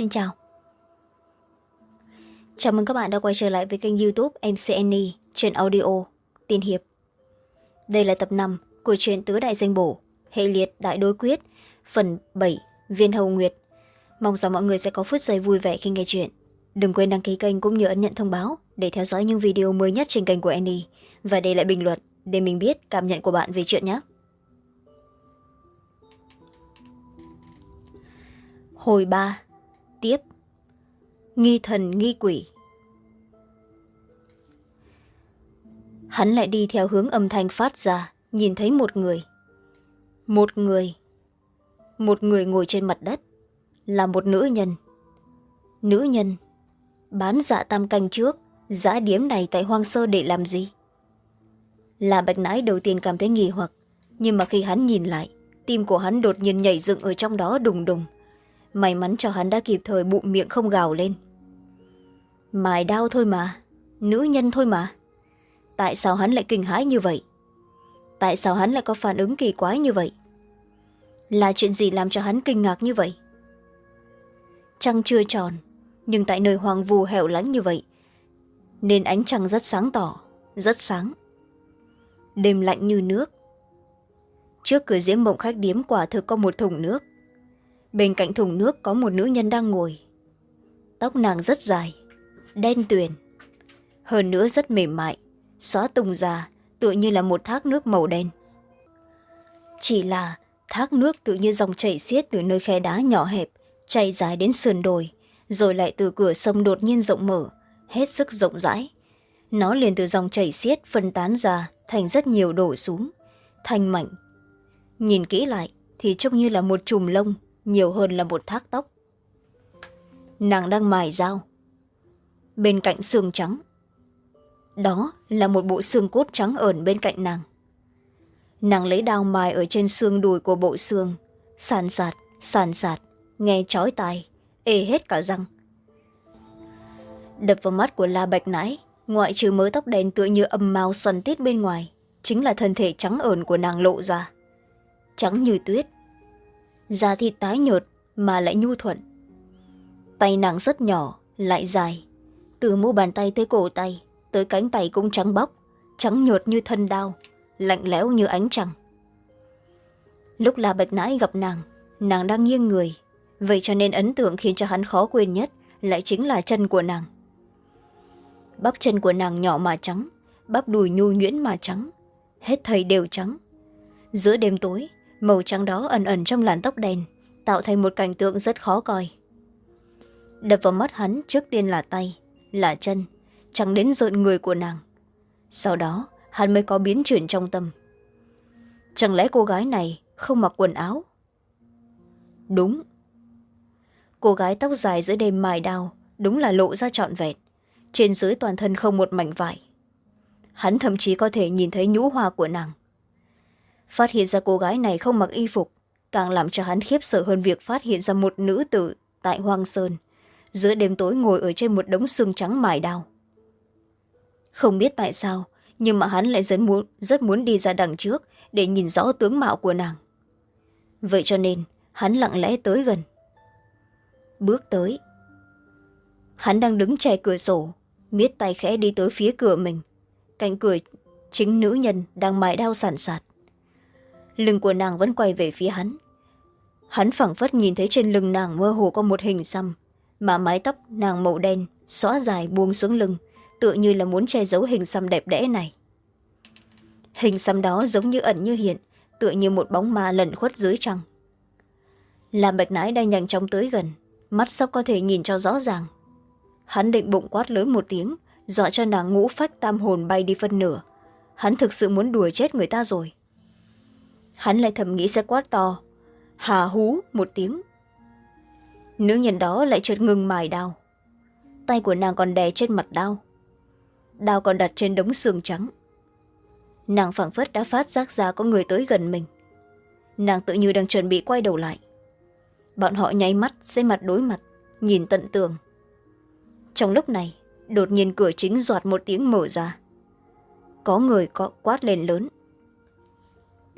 xin chào. Chào mừng các bạn đã quay trở lại với kênh youtube mcne trên audio tiên hiệp. Đây là tập năm của truyện tứ đại danh bổ, hệ liệt đại đối quyết, phần bảy, viên hầu nguyệt. Mong rằng mọi người sẽ có phút giây vui vẻ khi nghe chuyện. Đừng quên đăng ký kênh cũng như ấn nhận thông báo để theo dõi những video mới nhất trên kênh của annie và để lại bình luận để mình biết cảm nhận của bạn về chuyện nhé. Hồi ba tiếp. Nghi thần nghi quỷ. Hắn lại đi theo hướng âm thanh phát ra, nhìn thấy một người. Một người một người ngồi trên mặt đất, là một nữ nhân. Nữ nhân, bán dạ tam canh trước, giã điếm này tại hoang sơ để làm gì? Là bạch nãi đầu tiên cảm thấy nghi hoặc, nhưng mà khi hắn nhìn lại, tim của hắn đột nhiên nhảy dựng ở trong đó đùng đùng may mắn cho hắn đã kịp thời bụng miệng không gào lên. Mài đau thôi mà, nữ nhân thôi mà. Tại sao hắn lại kinh hãi như vậy? Tại sao hắn lại có phản ứng kỳ quái như vậy? Là chuyện gì làm cho hắn kinh ngạc như vậy? Trăng chưa tròn, nhưng tại nơi hoàng vù hẻo lánh như vậy, nên ánh trăng rất sáng tỏ, rất sáng. Đêm lạnh như nước. Trước cửa diễm mộng khách điếm quả thực có một thùng nước bên cạnh thùng nước có một nữ nhân đang ngồi. Tóc nàng rất dài, đen tuyền. Hơn nữa rất mềm mại, xóa tùng già tựa như là một thác nước màu đen. Chỉ là thác nước tự như dòng chảy xiết từ nơi khe đá nhỏ hẹp chảy dài đến sườn đồi, rồi lại từ cửa sông đột nhiên rộng mở, hết sức rộng rãi. Nó liền từ dòng chảy xiết phân tán ra thành rất nhiều đổ xuống thành mảnh. Nhìn kỹ lại thì trông như là một chùm lông nhiều hơn là một thác tóc. Nàng đang mài dao. Bên cạnh xương trắng. Đó là một bộ xương cốt trắng ẩn bên cạnh nàng. Nàng lấy đao mài ở trên xương đùi của bộ xương, sàn sạt sàn sạt, nghe chói tai, ê hết cả răng. Đập vào mắt của la bạch nãi, ngoại trừ mớ tóc đen tựa như âm mao xoăn tít bên ngoài, chính là thân thể trắng ẩn của nàng lộ ra. Trắng như tuyết da thịt tái nhợt mà lại nhu thuận. Tay nàng rất nhỏ, lại dài. Từ mu bàn tay tới cổ tay, tới cánh tay cũng trắng bóc, trắng nhợt như thân đao, lạnh lẽo như ánh trăng. Lúc la bạch nãi gặp nàng nàng đang nghiêng người. Vậy cho nên ấn tượng khiến cho hắn khó quên nhất lại chính là chân của nàng. Bắp chân của nàng nhỏ mà trắng, bắp đùi nhu nhuyễn mà trắng, hết thầy đều trắng. Giữa đêm tối màu trắng đó ẩn ẩn trong làn tóc đen, tạo thành một cảnh tượng rất khó coi. Đập vào mắt hắn trước tiên là tay, là chân, chẳng đến rợn người của nàng. Sau đó, hắn mới có biến chuyển trong tâm. Chẳng lẽ cô gái này không mặc quần áo? Đúng. Cô gái tóc dài giữa đêm mài đao đúng là lộ ra trọn vẹn, trên dưới toàn thân không một mảnh vải. Hắn thậm chí có thể nhìn thấy nhũ hoa của nàng phát hiện ra cô gái này không mặc y phục càng làm cho hắn khiếp sợ hơn việc phát hiện ra một nữ tử tại hoang sơn. Giữa đêm tối ngồi ở trên một đống xương trắng mài đao. Không biết tại sao nhưng mà hắn lại rất muốn, rất muốn đi ra đằng trước để nhìn rõ tướng mạo của nàng. Vậy cho nên hắn lặng lẽ tới gần. Bước tới. Hắn đang đứng che cửa sổ miết tay khẽ đi tới phía cửa mình. Cạnh cửa chính nữ nhân đang mài đao sàn sạt lưng của nàng vẫn quay về phía hắn. Hắn phảng phất nhìn thấy trên lưng nàng mơ hồ có một hình xăm, mà mái tóc nàng màu đen xóa dài buông xuống lưng, tựa như là muốn che giấu hình xăm đẹp đẽ này. Hình xăm đó giống như ẩn như hiện, tựa như một bóng ma lẩn khuất dưới trăng. Làm bạch nãi đang nhanh chóng tới gần, mắt sắp có thể nhìn cho rõ ràng. Hắn định bụng quát lớn một tiếng, dọa cho nàng ngũ phách tam hồn bay đi phân nửa. Hắn thực sự muốn đùa chết người ta rồi hắn lại thầm nghĩ sẽ quát to. Hà hú một tiếng. Nữ nhân đó lại chợt ngừng mài đao. Tay của nàng còn đè trên mặt đao. Đao còn đặt trên đống xương trắng. Nàng phảng phất đã phát giác ra có người tới gần mình. Nàng tự như đang chuẩn bị quay đầu lại. Bọn họ nháy mắt xây mặt đối mặt, nhìn tận tường. Trong lúc này, đột nhiên cửa chính doạt một tiếng mở ra. Có người có quát lên lớn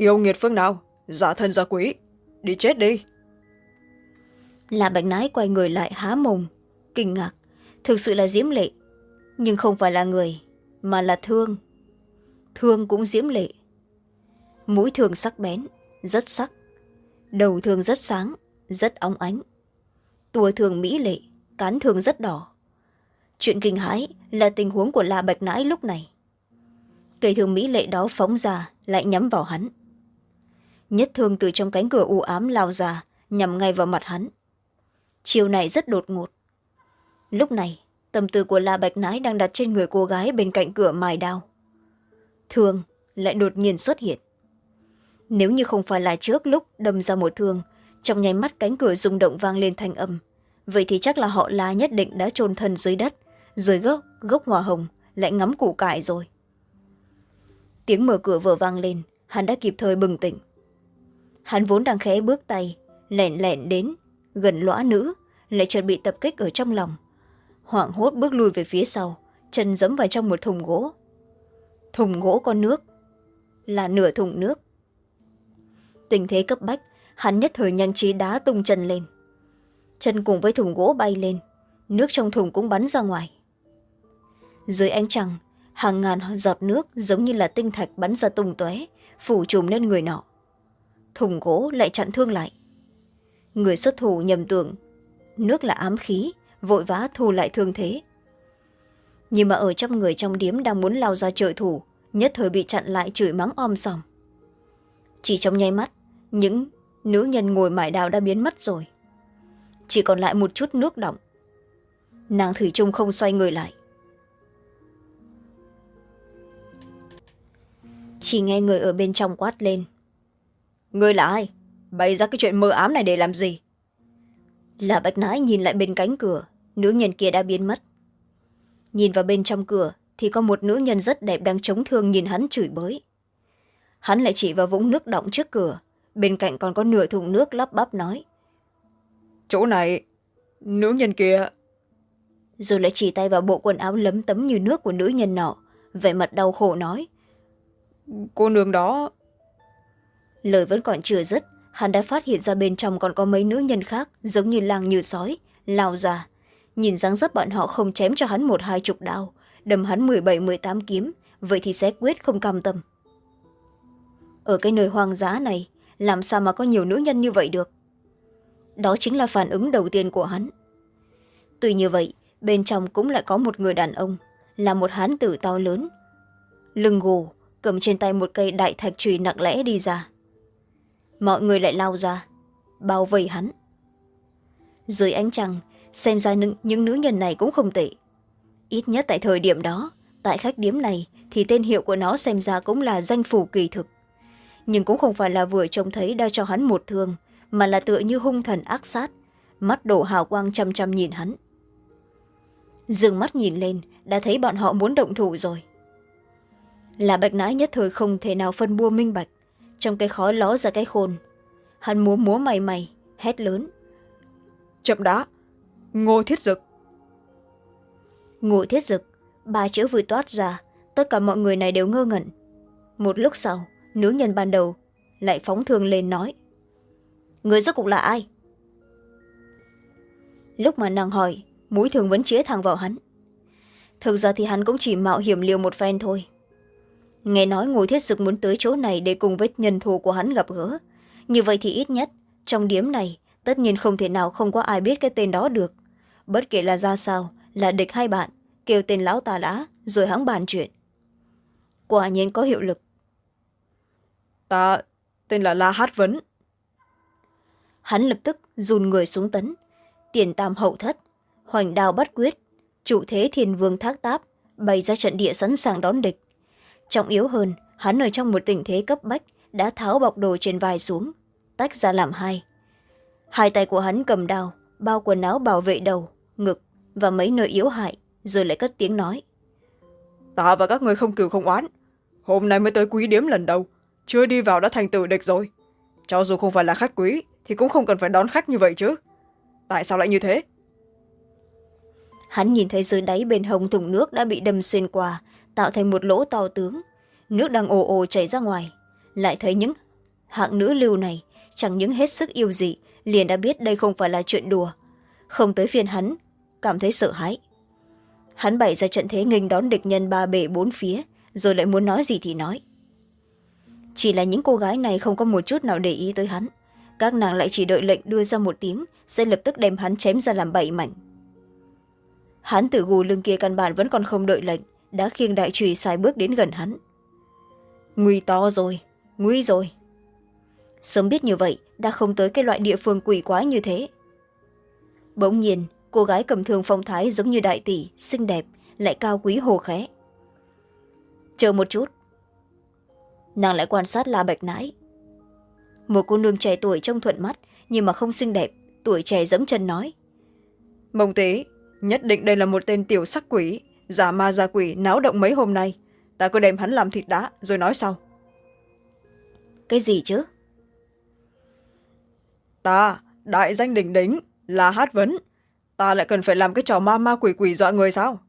yêu nghiệt phương nào? Giả thân giả quý đi chết đi. Là bạch nái quay người lại há mồm, kinh ngạc. Thực sự là diễm lệ. Nhưng không phải là người, mà là thương. Thương cũng diễm lệ. Mũi thương sắc bén, rất sắc. Đầu thương rất sáng, rất óng ánh. Tua thường mỹ lệ, cán thường rất đỏ. Chuyện kinh hãi là tình huống của lạ bạch nãi lúc này. Cây thương mỹ lệ đó phóng ra, lại nhắm vào hắn nhất thương từ trong cánh cửa u ám lao ra, nhằm ngay vào mặt hắn. Chiều này rất đột ngột. Lúc này, tâm tư của la bạch nãi đang đặt trên người cô gái bên cạnh cửa mài đao. Thương lại đột nhiên xuất hiện. Nếu như không phải là trước lúc đâm ra một thương, trong nháy mắt cánh cửa rung động vang lên thanh âm. Vậy thì chắc là họ la nhất định đã chôn thân dưới đất, dưới gốc gốc hoa hồng, lại ngắm củ cải rồi. Tiếng mở cửa vừa vang lên, hắn đã kịp thời bừng tỉnh hắn vốn đang khẽ bước tay, lẹn lẹn đến, gần lõa nữ, lại chợt bị tập kích ở trong lòng. Hoảng hốt bước lui về phía sau, chân dẫm vào trong một thùng gỗ. Thùng gỗ có nước, là nửa thùng nước. Tình thế cấp bách, hắn nhất thời nhanh trí đá tung chân lên. Chân cùng với thùng gỗ bay lên, nước trong thùng cũng bắn ra ngoài. Dưới ánh trăng, hàng ngàn giọt nước giống như là tinh thạch bắn ra tung tóe, phủ trùm lên người nọ thùng gỗ lại chặn thương lại. Người xuất thủ nhầm tưởng, nước là ám khí, vội vã thu lại thương thế. Nhưng mà ở trong người trong điếm đang muốn lao ra trợ thủ, nhất thời bị chặn lại chửi mắng om sòm. Chỉ trong nháy mắt, những nữ nhân ngồi mải đào đã biến mất rồi. Chỉ còn lại một chút nước động nàng thủy trung không xoay người lại. Chỉ nghe người ở bên trong quát lên người là ai? Bày ra cái chuyện mơ ám này để làm gì? Là bạch nãi nhìn lại bên cánh cửa nữ nhân kia đã biến mất. Nhìn vào bên trong cửa thì có một nữ nhân rất đẹp đang chống thương nhìn hắn chửi bới. Hắn lại chỉ vào vũng nước động trước cửa bên cạnh còn có nửa thùng nước lắp bắp nói. Chỗ này nữ nhân kia. Rồi lại chỉ tay vào bộ quần áo lấm tấm như nước của nữ nhân nọ vẻ mặt đau khổ nói. Cô nương đó lời vẫn còn chưa dứt, hắn đã phát hiện ra bên trong còn có mấy nữ nhân khác, giống như lang như sói, lao ra. Nhìn dáng dấp bọn họ không chém cho hắn một hai chục đao, đâm hắn mười bảy, mười tám kiếm, vậy thì sẽ quyết không cam tâm. Ở cái nơi hoang dã này, làm sao mà có nhiều nữ nhân như vậy được? Đó chính là phản ứng đầu tiên của hắn. Từ như vậy, bên trong cũng lại có một người đàn ông, là một hán tử to lớn. Lưng gù, cầm trên tay một cây đại thạch trùy nặng lẽ đi ra mọi người lại lao ra, bao vây hắn. Dưới ánh trăng, xem ra những nữ nhân này cũng không tệ. Ít nhất tại thời điểm đó, tại khách điếm này, thì tên hiệu của nó xem ra cũng là danh phủ kỳ thực. Nhưng cũng không phải là vừa trông thấy đã cho hắn một thương, mà là tựa như hung thần ác sát, mắt đổ hào quang chăm chăm nhìn hắn. Dừng mắt nhìn lên, đã thấy bọn họ muốn động thủ rồi. Là bạch nãi nhất thời không thể nào phân bua minh bạch trong cái khó ló ra cái khôn. Hắn múa múa mày mày hét lớn. Chậm đã ngô thiết dực. Ngô thiết dực ba chữ vừa toát ra tất cả mọi người này đều ngơ ngẩn. Một lúc sau nữ nhân ban đầu lại phóng thương lên nói người rốt cục là ai? Lúc mà nàng hỏi mũi thường vẫn chĩa thẳng vào hắn. Thực ra thì hắn cũng chỉ mạo hiểm liều một phen thôi nghe nói ngô thiết dực muốn tới chỗ này để cùng với nhân thù của hắn gặp gỡ. Như vậy thì ít nhất trong điếm này tất nhiên không thể nào không có ai biết cái tên đó được. Bất kể là ra sao là địch hay bạn kêu tên lão tà lã rồi hắn bàn chuyện. Quả nhiên có hiệu lực. Ta tên là la hát vấn. Hắn lập tức dùn người xuống tấn. Tiền tam hậu thất hoành đào bắt quyết chủ thế thiên vương thác táp bày ra trận địa sẵn sàng đón địch trọng yếu hơn hắn ở trong một tình thế cấp bách đã tháo bọc đồ trên vai xuống tách ra làm hai. Hai tay của hắn cầm đao bao quần áo bảo vệ đầu ngực và mấy nơi yếu hại rồi lại cất tiếng nói. Ta và các người không cừu không oán hôm nay mới tới quý điếm lần đầu chưa đi vào đã thành tử địch rồi. Cho dù không phải là khách quý thì cũng không cần phải đón khách như vậy chứ. Tại sao lại như thế? Hắn nhìn thấy dưới đáy bên hông thùng nước đã bị đâm xuyên qua tạo thành một lỗ to tướng. Nước đang ồ ồ chảy ra ngoài. Lại thấy những hạng nữ lưu này, chẳng những hết sức yêu dị, liền đã biết đây không phải là chuyện đùa. Không tới phiên hắn, cảm thấy sợ hãi. Hắn bày ra trận thế nghênh đón địch nhân ba bể bốn phía, rồi lại muốn nói gì thì nói. Chỉ là những cô gái này không có một chút nào để ý tới hắn. Các nàng lại chỉ đợi lệnh đưa ra một tiếng, sẽ lập tức đem hắn chém ra làm bảy mảnh. Hắn từ gù lưng kia căn bản vẫn còn không đợi lệnh đã khiêng đại trùy xài bước đến gần hắn. Nguy to rồi, nguy rồi. Sớm biết như vậy, đã không tới cái loại địa phương quỷ quái như thế. Bỗng nhiên, cô gái cầm thương phong thái giống như đại tỷ, xinh đẹp, lại cao quý hồ khé chờ một chút. Nàng lại quan sát la bạch nãi. Một cô nương trẻ tuổi trông thuận mắt, nhưng mà không xinh đẹp, tuổi trẻ dẫm chân nói. Mông tế nhất định đây là một tên tiểu sắc quỷ giả ma giả quỷ náo động mấy hôm nay. Ta cứ đem hắn làm thịt đá rồi nói sau. Cái gì chứ? Ta đại danh đỉnh đính là hát vấn. Ta lại cần phải làm cái trò ma ma quỷ quỷ dọa người sao?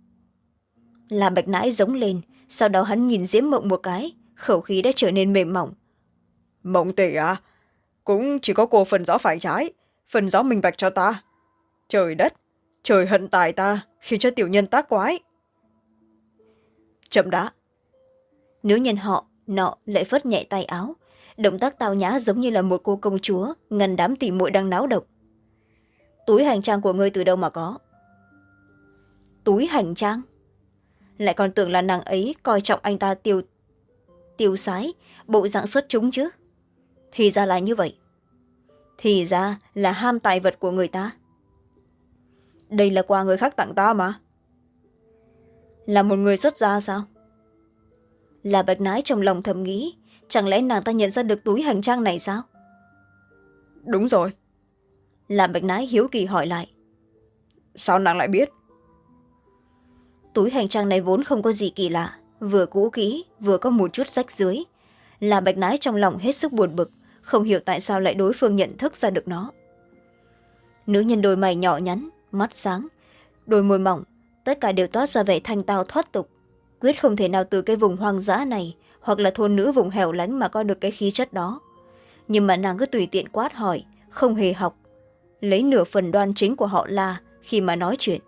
Làm bạch nãi giống lên sau đó hắn nhìn diễm mộng một cái khẩu khí đã trở nên mềm mỏng. Mộng tỷ à? Cũng chỉ có cô phần rõ phải trái phần rõ minh bạch cho ta. Trời đất trời hận tài ta khiến cho tiểu nhân tác quái chậm đã nữ nhân họ, nọ lại phất nhẹ tay áo. Động tác tao nhã giống như là một cô công chúa, ngần đám tỉ muội đang náo động. Túi hành trang của ngươi từ đâu mà có? Túi hành trang? Lại còn tưởng là nàng ấy coi trọng anh ta tiêu tiêu sái, bộ dạng xuất chúng chứ? Thì ra là như vậy. Thì ra là ham tài vật của người ta. Đây là quà người khác tặng ta mà là một người xuất gia sao? Là bạch nái trong lòng thầm nghĩ chẳng lẽ nàng ta nhận ra được túi hành trang này sao? Đúng rồi. Làm bạch nái hiếu kỳ hỏi lại. Sao nàng lại biết? Túi hành trang này vốn không có gì kỳ lạ vừa cũ kỹ vừa có một chút rách dưới. Là bạch nái trong lòng hết sức buồn bực không hiểu tại sao lại đối phương nhận thức ra được nó. Nữ nhân đôi mày nhỏ nhắn mắt sáng đôi môi mỏng tất cả đều toát ra vẻ thanh tao thoát tục. Quyết không thể nào từ cái vùng hoang dã này hoặc là thôn nữ vùng hẻo lánh mà có được cái khí chất đó. Nhưng mà nàng cứ tùy tiện quát hỏi không hề học. Lấy nửa phần đoan chính của họ la khi mà nói chuyện.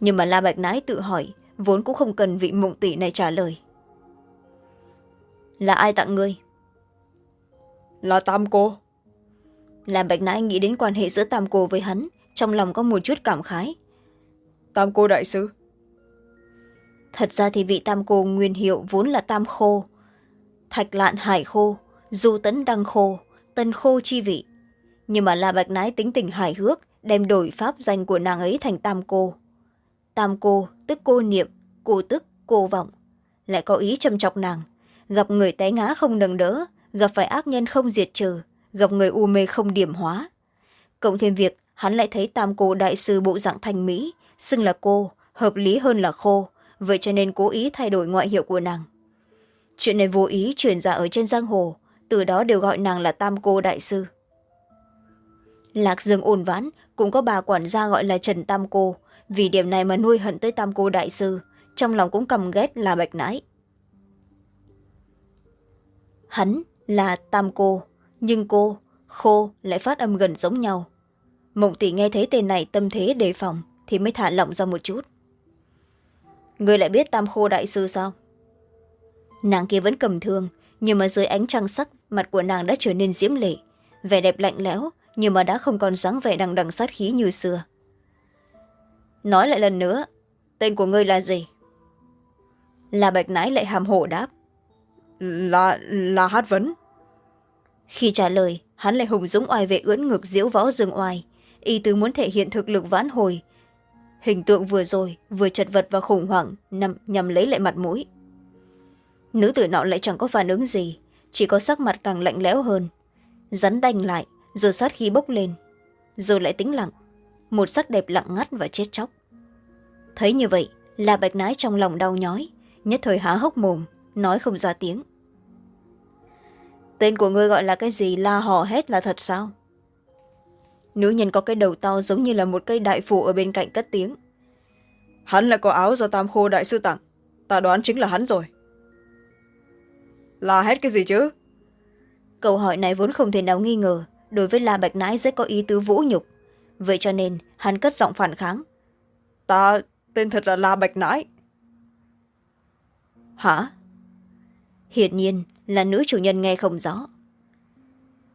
Nhưng mà la bạch nãi tự hỏi vốn cũng không cần vị mộng tỷ này trả lời. Là ai tặng ngươi? Là tam cô. Làm bạch nãi nghĩ đến quan hệ giữa tam cô với hắn trong lòng có một chút cảm khái tam cô đại sư. Thật ra thì vị tam cô nguyên hiệu vốn là tam khô. Thạch lạn hải khô, du tấn đăng khô tân khô chi vị. Nhưng mà la bạch nái tính tình hài hước, đem đổi pháp danh của nàng ấy thành tam cô. Tam cô, tức cô niệm, cô tức cô vọng. Lại có ý châm chọc nàng, gặp người té ngã không nâng đỡ, gặp phải ác nhân không diệt trừ, gặp người u mê không điểm hóa. Cộng thêm việc, hắn lại thấy tam cô đại sư bộ dạng thanh mỹ xưng là cô, hợp lý hơn là khô, vậy cho nên cố ý thay đổi ngoại hiệu của nàng. Chuyện này vô ý truyền ra ở trên giang hồ, từ đó đều gọi nàng là tam cô đại sư. Lạc dương ôn vãn, cũng có bà quản gia gọi là trần tam cô, vì điểm này mà nuôi hận tới tam cô đại sư, trong lòng cũng cầm ghét là bạch nãi. Hắn là tam cô, nhưng cô, khô lại phát âm gần giống nhau. Mộng tỷ nghe thấy tên này tâm thế đề phòng thì mới thả lỏng ra một chút. Người lại biết tam khô đại sư sao? Nàng kia vẫn cầm thương, nhưng mà dưới ánh trăng sắc, mặt của nàng đã trở nên diễm lệ. Vẻ đẹp lạnh lẽo, nhưng mà đã không còn dáng vẻ đằng đằng sát khí như xưa. Nói lại lần nữa, tên của ngươi là gì? Là bạch nãi lại hàm hổ đáp. Là là hát vấn. Khi trả lời, hắn lại hùng dũng oai vệ ưỡn ngực diễu võ dương oai. Y tứ muốn thể hiện thực lực vãn hồi hình tượng vừa rồi vừa chật vật và khủng hoảng nhằm, nhằm lấy lại mặt mũi. Nữ tử nọ lại chẳng có phản ứng gì chỉ có sắc mặt càng lạnh lẽo hơn. Rắn đanh lại rồi sát khí bốc lên rồi lại tĩnh lặng một sắc đẹp lặng ngắt và chết chóc. Thấy như vậy là bạch nái trong lòng đau nhói nhất thời há hốc mồm nói không ra tiếng. Tên của ngươi gọi là cái gì? La hò hết là thật sao? Nữ nhân có cái đầu to giống như là một cây đại phủ ở bên cạnh cất tiếng. Hắn lại có áo do tam khô đại sư tặng. Ta đoán chính là hắn rồi. Là hết cái gì chứ? Câu hỏi này vốn không thể nào nghi ngờ đối với la bạch nãi rất có ý tứ vũ nhục. Vậy cho nên hắn cất giọng phản kháng. Ta tên thật là la bạch nãi. Hả? Hiển nhiên là nữ chủ nhân nghe không rõ.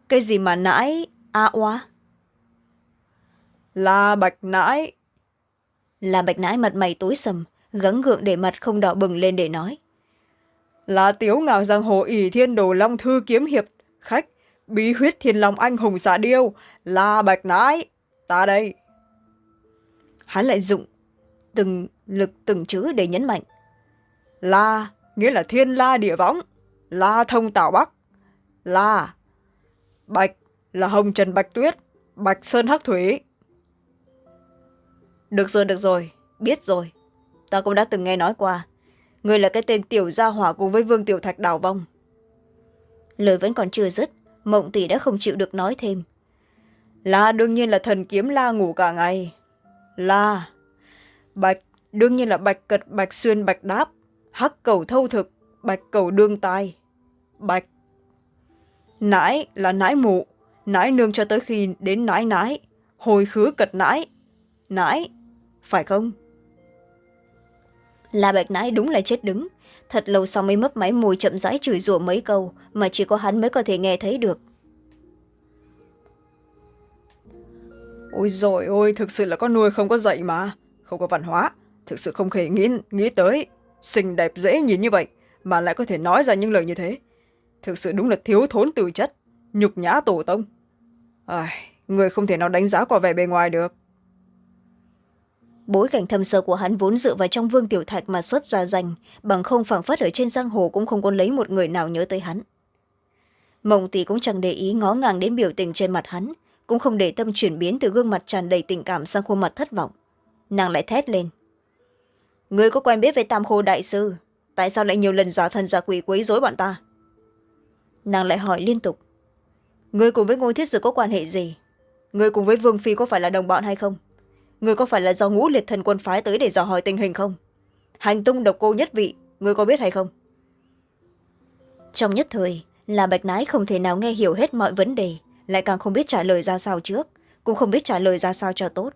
Cái gì mà nãi a oa la bạch nãi. La bạch nãi mặt mày tối sầm gắng gượng để mặt không đỏ bừng lên để nói. Là tiếu ngạo giang hồ ỷ thiên đồ long thư kiếm hiệp khách bí huyết thiên long anh hùng xạ điêu. La bạch nãi ta đây. Hắn lại dụng từng lực từng chữ để nhấn mạnh. La nghĩa là thiên la địa võng la thông tảo bắc. La bạch là hồng trần bạch tuyết bạch sơn hắc thủy được rồi được rồi. Biết rồi. Ta cũng đã từng nghe nói qua. Người là cái tên tiểu gia hỏa cùng với vương tiểu thạch đào vong. Lời vẫn còn chưa dứt, mộng tỷ đã không chịu được nói thêm. La đương nhiên là thần kiếm la ngủ cả ngày. La. Bạch, đương nhiên là bạch cật, bạch xuyên, bạch đáp. Hắc cầu thâu thực, bạch cầu đương tai bạch. Nãi là nãi mụ. Nãi nương cho tới khi đến nãi nãi. Hồi khứ cật nãi nãi phải không? La bạch nãi đúng là chết đứng. Thật lâu sau mới mấp máy mùi chậm rãi chửi rủa mấy câu mà chỉ có hắn mới có thể nghe thấy được. Ôi rồi ôi thực sự là có nuôi không có dạy mà. Không có văn hóa thực sự không hề nghĩ, nghĩ tới xinh đẹp dễ nhìn như vậy mà lại có thể nói ra những lời như thế. Thực sự đúng là thiếu thốn từ chất nhục nhã tổ tông. À, người không thể nào đánh giá qua vẻ bề ngoài được bối cảnh thâm sơ của hắn vốn dựa vào trong vương tiểu thạch mà xuất ra danh, bằng không phảng phất ở trên giang hồ cũng không có lấy một người nào nhớ tới hắn. Mộng tỷ cũng chẳng để ý ngó ngàng đến biểu tình trên mặt hắn, cũng không để tâm chuyển biến từ gương mặt tràn đầy tình cảm sang khuôn mặt thất vọng. Nàng lại thét lên. Người có quen biết với tam khô đại sư? Tại sao lại nhiều lần giả thần giả quỷ quấy dối bọn ta? Nàng lại hỏi liên tục. Người cùng với ngôi thiết dực có quan hệ gì? Người cùng với vương phi có phải là đồng bọn hay không? Người có phải là do ngũ liệt thần quân phái tới để dò hỏi tình hình không? Hành tung độc cô nhất vị, người có biết hay không? Trong nhất thời, là bạch nái không thể nào nghe hiểu hết mọi vấn đề, lại càng không biết trả lời ra sao trước, cũng không biết trả lời ra sao cho tốt.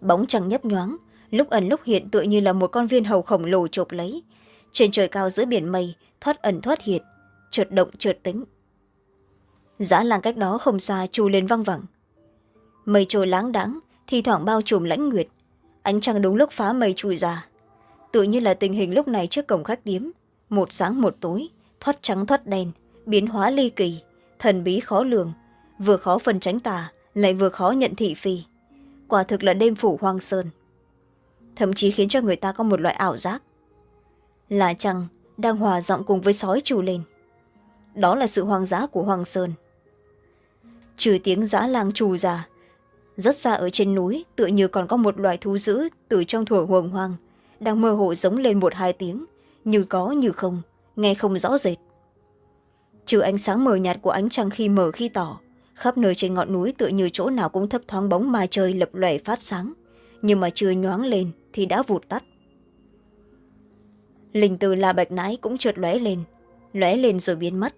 Bóng trăng nhấp nhoáng, lúc ẩn lúc hiện tựa như là một con viên hầu khổng lồ chộp lấy. Trên trời cao giữa biển mây, thoát ẩn thoát hiện trượt động trượt tính. Giã làng cách đó không xa trù lên văng vẳng. Mây trôi láng đãng thi thoảng bao trùm lãnh nguyệt. Ánh trăng đúng lúc phá mây chui ra. Tự như là tình hình lúc này trước cổng khách điếm. Một sáng một tối, thoát trắng thoát đen, biến hóa ly kỳ. Thần bí khó lường, vừa khó phân tránh tà, lại vừa khó nhận thị phi. Quả thực là đêm phủ hoang sơn. Thậm chí khiến cho người ta có một loại ảo giác. Là trăng đang hòa giọng cùng với sói trù lên? Đó là sự hoang dã của hoàng sơn. Trừ tiếng giã lang trù già rất xa ở trên núi, tựa như còn có một loài thú dữ từ trong thuở huồng hoang, đang mơ hồ giống lên một hai tiếng, như có như không, nghe không rõ rệt. Trừ ánh sáng mờ nhạt của ánh trăng khi mở khi tỏ, khắp nơi trên ngọn núi tựa như chỗ nào cũng thấp thoáng bóng ma trời lập lòe phát sáng, nhưng mà chưa nhoáng lên thì đã vụt tắt. Linh từ la bạch nãi cũng trượt lóe lên lóe lên rồi biến mất.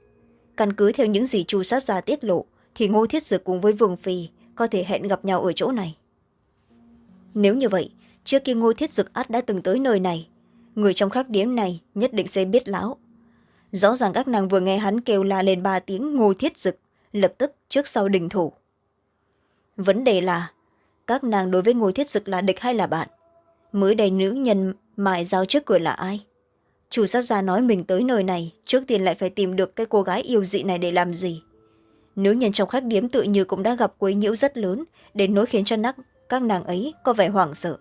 Căn cứ theo những gì chu sát gia tiết lộ, thì ngô thiết dực cùng với vương phi có thể hẹn gặp nhau ở chỗ này. Nếu như vậy, trước kia ngô thiết dực át đã từng tới nơi này, người trong khắc điếm này nhất định sẽ biết lão. Rõ ràng các nàng vừa nghe hắn kêu la lên ba tiếng ngô thiết dực, lập tức trước sau đình thủ. Vấn đề là, các nàng đối với ngô thiết dực là địch hay là bạn? Mới đây nữ nhân mại giao trước cửa là ai? Chủ sát gia nói mình tới nơi này, trước tiên lại phải tìm được cái cô gái yêu dị này để làm gì? Nữ nhân trong khách điếm tự như cũng đã gặp quấy nhiễu rất lớn, đến nỗi khiến cho nắc các nàng ấy có vẻ hoảng sợ.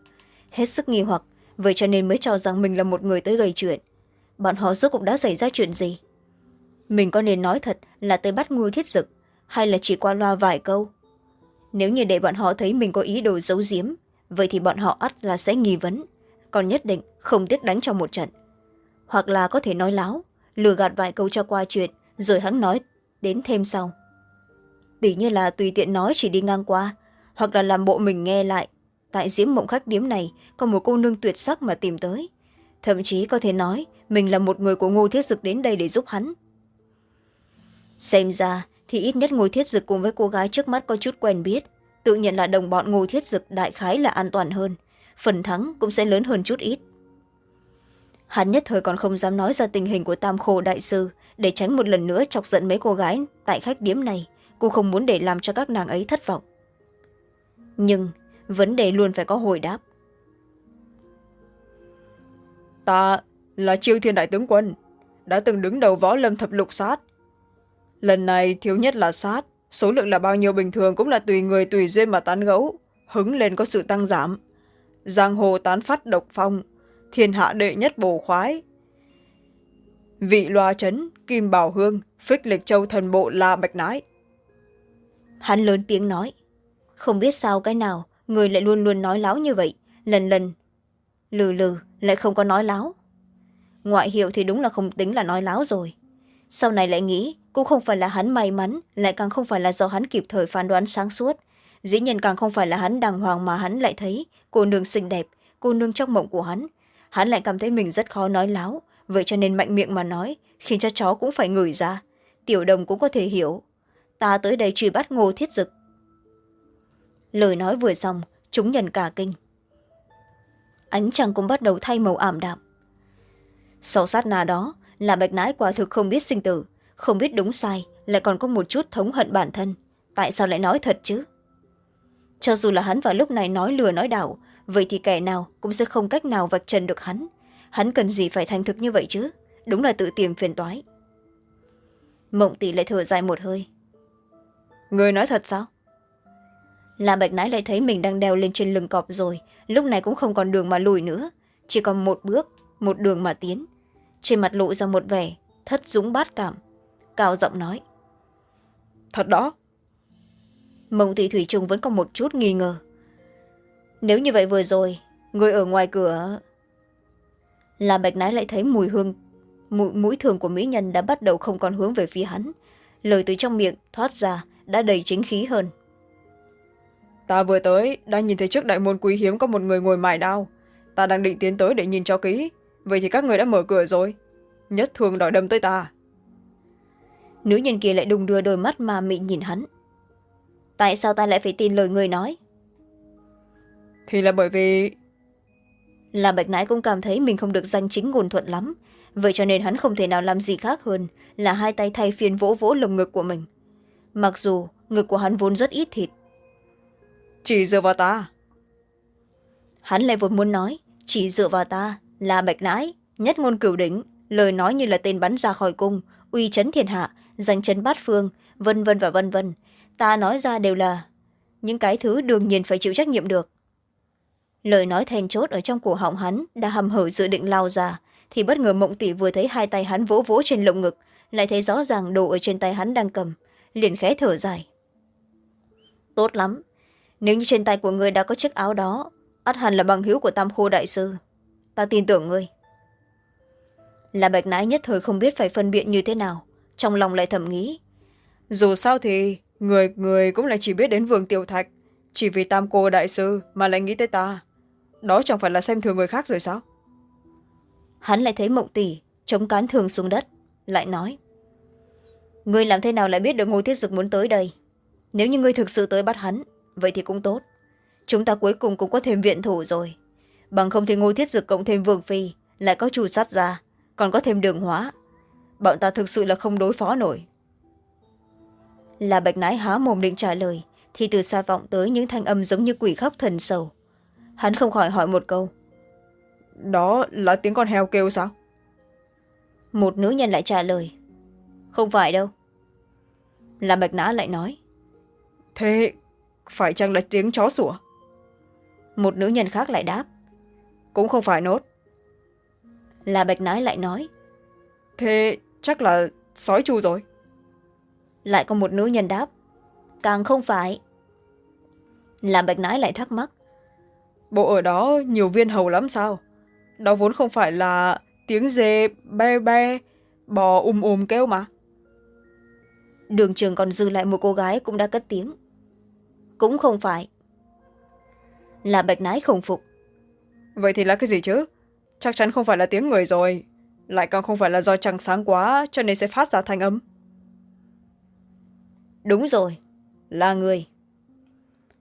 Hết sức nghi hoặc, vậy cho nên mới cho rằng mình là một người tới gây chuyện. Bọn họ rốt cũng đã xảy ra chuyện gì? Mình có nên nói thật là tới bắt ngưu thiết dực, hay là chỉ qua loa vài câu? Nếu như để bọn họ thấy mình có ý đồ giấu giếm, vậy thì bọn họ ắt là sẽ nghi vấn, còn nhất định không tiếc đánh trong một trận. Hoặc là có thể nói láo, lừa gạt vài câu cho qua chuyện, rồi hắn nói đến thêm sau tỉ như là tùy tiện nói chỉ đi ngang qua, hoặc là làm bộ mình nghe lại. Tại diễm mộng khách điếm này, có một cô nương tuyệt sắc mà tìm tới. Thậm chí có thể nói mình là một người của ngô thiết dực đến đây để giúp hắn. Xem ra thì ít nhất ngô thiết dực cùng với cô gái trước mắt có chút quen biết. Tự nhận là đồng bọn ngô thiết dực đại khái là an toàn hơn. Phần thắng cũng sẽ lớn hơn chút ít. Hắn nhất thời còn không dám nói ra tình hình của tam khô đại sư để tránh một lần nữa chọc giận mấy cô gái tại khách điếm này cô không muốn để làm cho các nàng ấy thất vọng. Nhưng vấn đề luôn phải có hồi đáp. Ta là chiêu thiên đại tướng quân, đã từng đứng đầu võ lâm thập lục sát. Lần này thiếu nhất là sát, số lượng là bao nhiêu bình thường cũng là tùy người tùy duyên mà tán gẫu, hứng lên có sự tăng giảm. Giang hồ tán phát độc phong, thiên hạ đệ nhất bổ khoái. Vị loa trấn kim bảo hương, phích lịch châu thần bộ là bạch nái hắn lớn tiếng nói. Không biết sao cái nào, người lại luôn luôn nói láo như vậy. Lần lần, lừ lừ, lại không có nói láo. Ngoại hiệu thì đúng là không tính là nói láo rồi. Sau này lại nghĩ, cũng không phải là hắn may mắn, lại càng không phải là do hắn kịp thời phán đoán sáng suốt. Dĩ nhiên càng không phải là hắn đàng hoàng mà hắn lại thấy, cô nương xinh đẹp, cô nương trong mộng của hắn. Hắn lại cảm thấy mình rất khó nói láo, vậy cho nên mạnh miệng mà nói, khiến cho chó cũng phải ngửi ra. Tiểu đồng cũng có thể hiểu ta tới đây truy bắt ngô thiết dực. Lời nói vừa xong, chúng nhận cả kinh. Ánh trăng cũng bắt đầu thay màu ảm đạm. Sau sát na đó, là bạch nãi quả thực không biết sinh tử, không biết đúng sai, lại còn có một chút thống hận bản thân. Tại sao lại nói thật chứ? Cho dù là hắn vào lúc này nói lừa nói đảo, vậy thì kẻ nào cũng sẽ không cách nào vạch trần được hắn. Hắn cần gì phải thành thực như vậy chứ? Đúng là tự tìm phiền toái. Mộng tỷ lại thở dài một hơi người nói thật sao? Là bạch nãi lại thấy mình đang đeo lên trên lưng cọp rồi lúc này cũng không còn đường mà lùi nữa chỉ còn một bước một đường mà tiến. Trên mặt lộ ra một vẻ thất dũng bát cảm cao giọng nói. Thật đó? Mộng tỷ thủy trung vẫn còn một chút nghi ngờ. Nếu như vậy vừa rồi người ở ngoài cửa là bạch nái lại thấy mùi hương mũi, mũi thường của mỹ nhân đã bắt đầu không còn hướng về phía hắn. Lời từ trong miệng thoát ra đã đầy chính khí hơn. Ta vừa tới đang nhìn thấy trước đại môn quý hiếm có một người ngồi mài đao. Ta đang định tiến tới để nhìn cho kỹ. Vậy thì các người đã mở cửa rồi. Nhất thường đòi đâm tới ta. Nữ nhân kia lại đùng đưa đôi mắt mà mị nhìn hắn. Tại sao ta lại phải tin lời người nói? Thì là bởi vì là bạch nãi cũng cảm thấy mình không được danh chính ngôn thuận lắm. Vậy cho nên hắn không thể nào làm gì khác hơn là hai tay thay phiên vỗ vỗ lồng ngực của mình mặc dù ngực của hắn vốn rất ít thịt. Chỉ dựa vào ta. Hắn lại vốn muốn nói chỉ dựa vào ta là bạch nãi nhất ngôn cửu đỉnh lời nói như là tên bắn ra khỏi cung uy chấn thiên hạ danh chấn bát phương vân vân và vân vân. Ta nói ra đều là những cái thứ đương nhiên phải chịu trách nhiệm được. Lời nói then chốt ở trong cổ họng hắn đã hầm hở dự định lao ra thì bất ngờ mộng tỷ vừa thấy hai tay hắn vỗ vỗ trên lồng ngực lại thấy rõ ràng đồ ở trên tay hắn đang cầm liền khẽ thở dài. Tốt lắm. Nếu như trên tay của ngươi đã có chiếc áo đó ắt hẳn là bằng hữu của tam khô đại sư. Ta tin tưởng ngươi. Là bạch nãi nhất thời không biết phải phân biện như thế nào trong lòng lại thầm nghĩ. Dù sao thì người người cũng lại chỉ biết đến vườn tiểu thạch chỉ vì tam cô đại sư mà lại nghĩ tới ta. Đó chẳng phải là xem thường người khác rồi sao? Hắn lại thấy mộng tỷ chống cán thường xuống đất lại nói ngươi làm thế nào lại biết được ngô thiết dực muốn tới đây? Nếu như ngươi thực sự tới bắt hắn vậy thì cũng tốt. Chúng ta cuối cùng cũng có thêm viện thủ rồi. Bằng không thì ngô thiết dực cộng thêm vương phi lại có chủ sát ra còn có thêm đường hóa. Bọn ta thực sự là không đối phó nổi. Là bạch nãi há mồm định trả lời thì từ xa vọng tới những thanh âm giống như quỷ khóc thần sầu. Hắn không khỏi hỏi một câu. Đó là tiếng con heo kêu sao? Một nữ nhân lại trả lời. Không phải đâu là bạch nã lại nói. Thế phải chăng là tiếng chó sủa? Một nữ nhân khác lại đáp. Cũng không phải nốt. Là bạch nái lại nói. Thế chắc là sói chu rồi. Lại có một nữ nhân đáp. Càng không phải. Là bạch nái lại thắc mắc. Bộ ở đó nhiều viên hầu lắm sao? Đó vốn không phải là tiếng dê be be bò um um kêu mà đường trường còn dư lại một cô gái cũng đã cất tiếng. Cũng không phải. Là bạch nái khổng phục. Vậy thì là cái gì chứ? Chắc chắn không phải là tiếng người rồi. Lại càng không phải là do trăng sáng quá cho nên sẽ phát ra thanh âm. Đúng rồi. Là người.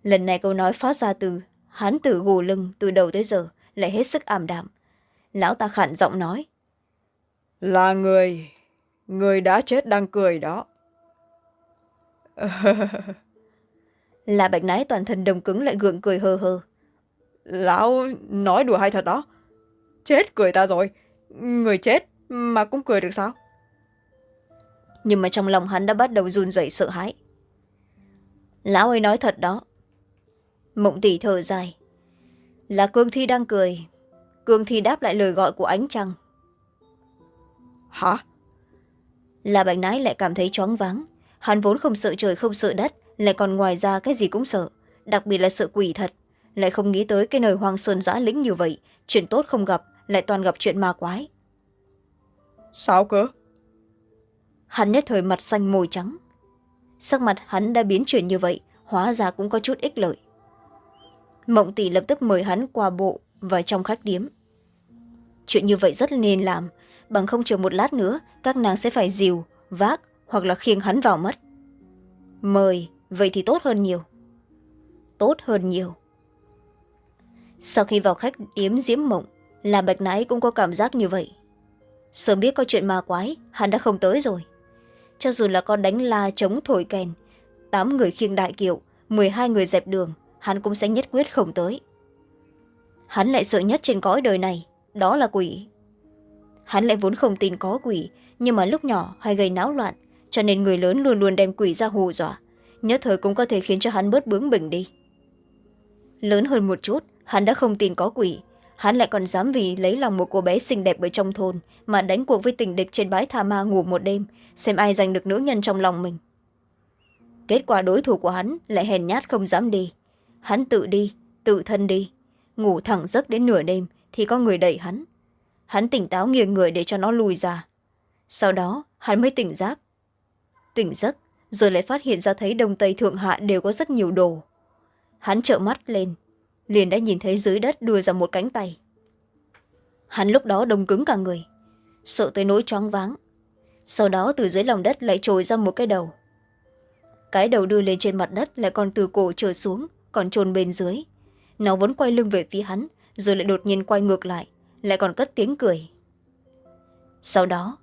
Lần này câu nói phát ra từ hắn từ gù lưng từ đầu tới giờ lại hết sức ảm đạm. Lão ta khản giọng nói. Là người. Người đã chết đang cười đó là bạch nái toàn thân đồng cứng lại gượng cười hơ hơ lão nói đùa hay thật đó. Chết cười ta rồi. Người chết mà cũng cười được sao? Nhưng mà trong lòng hắn đã bắt đầu run rẩy sợ hãi. Lão ấy nói thật đó. Mộng tỷ thở dài. Là cương thi đang cười. Cương thi đáp lại lời gọi của ánh trăng. Hả? Là bạch nái lại cảm thấy choáng váng hắn vốn không sợ trời không sợ đất lại còn ngoài ra cái gì cũng sợ. Đặc biệt là sợ quỷ thật. Lại không nghĩ tới cái nơi hoang sơn giã lĩnh như vậy chuyện tốt không gặp lại toàn gặp chuyện ma quái. Sao cơ? Hắn nhất thời mặt xanh môi trắng. Sắc mặt hắn đã biến chuyển như vậy hóa ra cũng có chút ích lợi. Mộng tỷ lập tức mời hắn qua bộ vào trong khách điếm. Chuyện như vậy rất nên làm bằng không chờ một lát nữa các nàng sẽ phải dìu vác hoặc là khiêng hắn vào mất mời, vậy thì tốt hơn nhiều. Tốt hơn nhiều. Sau khi vào khách yếm diễm mộng là bạch nãi cũng có cảm giác như vậy. Sớm biết có chuyện ma quái, hắn đã không tới rồi. Cho dù là con đánh la chống thổi kèn, tám người khiêng đại kiệu m hai người dẹp đường, hắn cũng sẽ nhất quyết không tới. Hắn lại sợ nhất trên cõi đời này, đó là quỷ. Hắn lại vốn không tin có quỷ, nhưng mà lúc nhỏ hay gây náo loạn cho nên người lớn luôn luôn đem quỷ ra hù dọa. Nhất thời cũng có thể khiến cho hắn bớt bướng bỉnh đi. Lớn hơn một chút, hắn đã không tin có quỷ. Hắn lại còn dám vì lấy lòng một cô bé xinh đẹp ở trong thôn mà đánh cuộc với tình địch trên bãi tha ma ngủ một đêm, xem ai giành được nữ nhân trong lòng mình. Kết quả đối thủ của hắn lại hèn nhát không dám đi. Hắn tự đi, tự thân đi. Ngủ thẳng giấc đến nửa đêm thì có người đẩy hắn. Hắn tỉnh táo nghiêng người để cho nó lùi ra. Sau đó, hắn mới tỉnh giác tỉnh giấc, rồi lại phát hiện ra thấy đông tây thượng hạ đều có rất nhiều đồ. Hắn trợ mắt lên, liền đã nhìn thấy dưới đất đưa ra một cánh tay. Hắn lúc đó đông cứng cả người, sợ tới nỗi choáng váng. Sau đó từ dưới lòng đất lại trồi ra một cái đầu. Cái đầu đưa lên trên mặt đất lại còn từ cổ trở xuống, còn trồn bên dưới. Nó vẫn quay lưng về phía hắn, rồi lại đột nhiên quay ngược lại lại còn cất tiếng cười. Sau đó,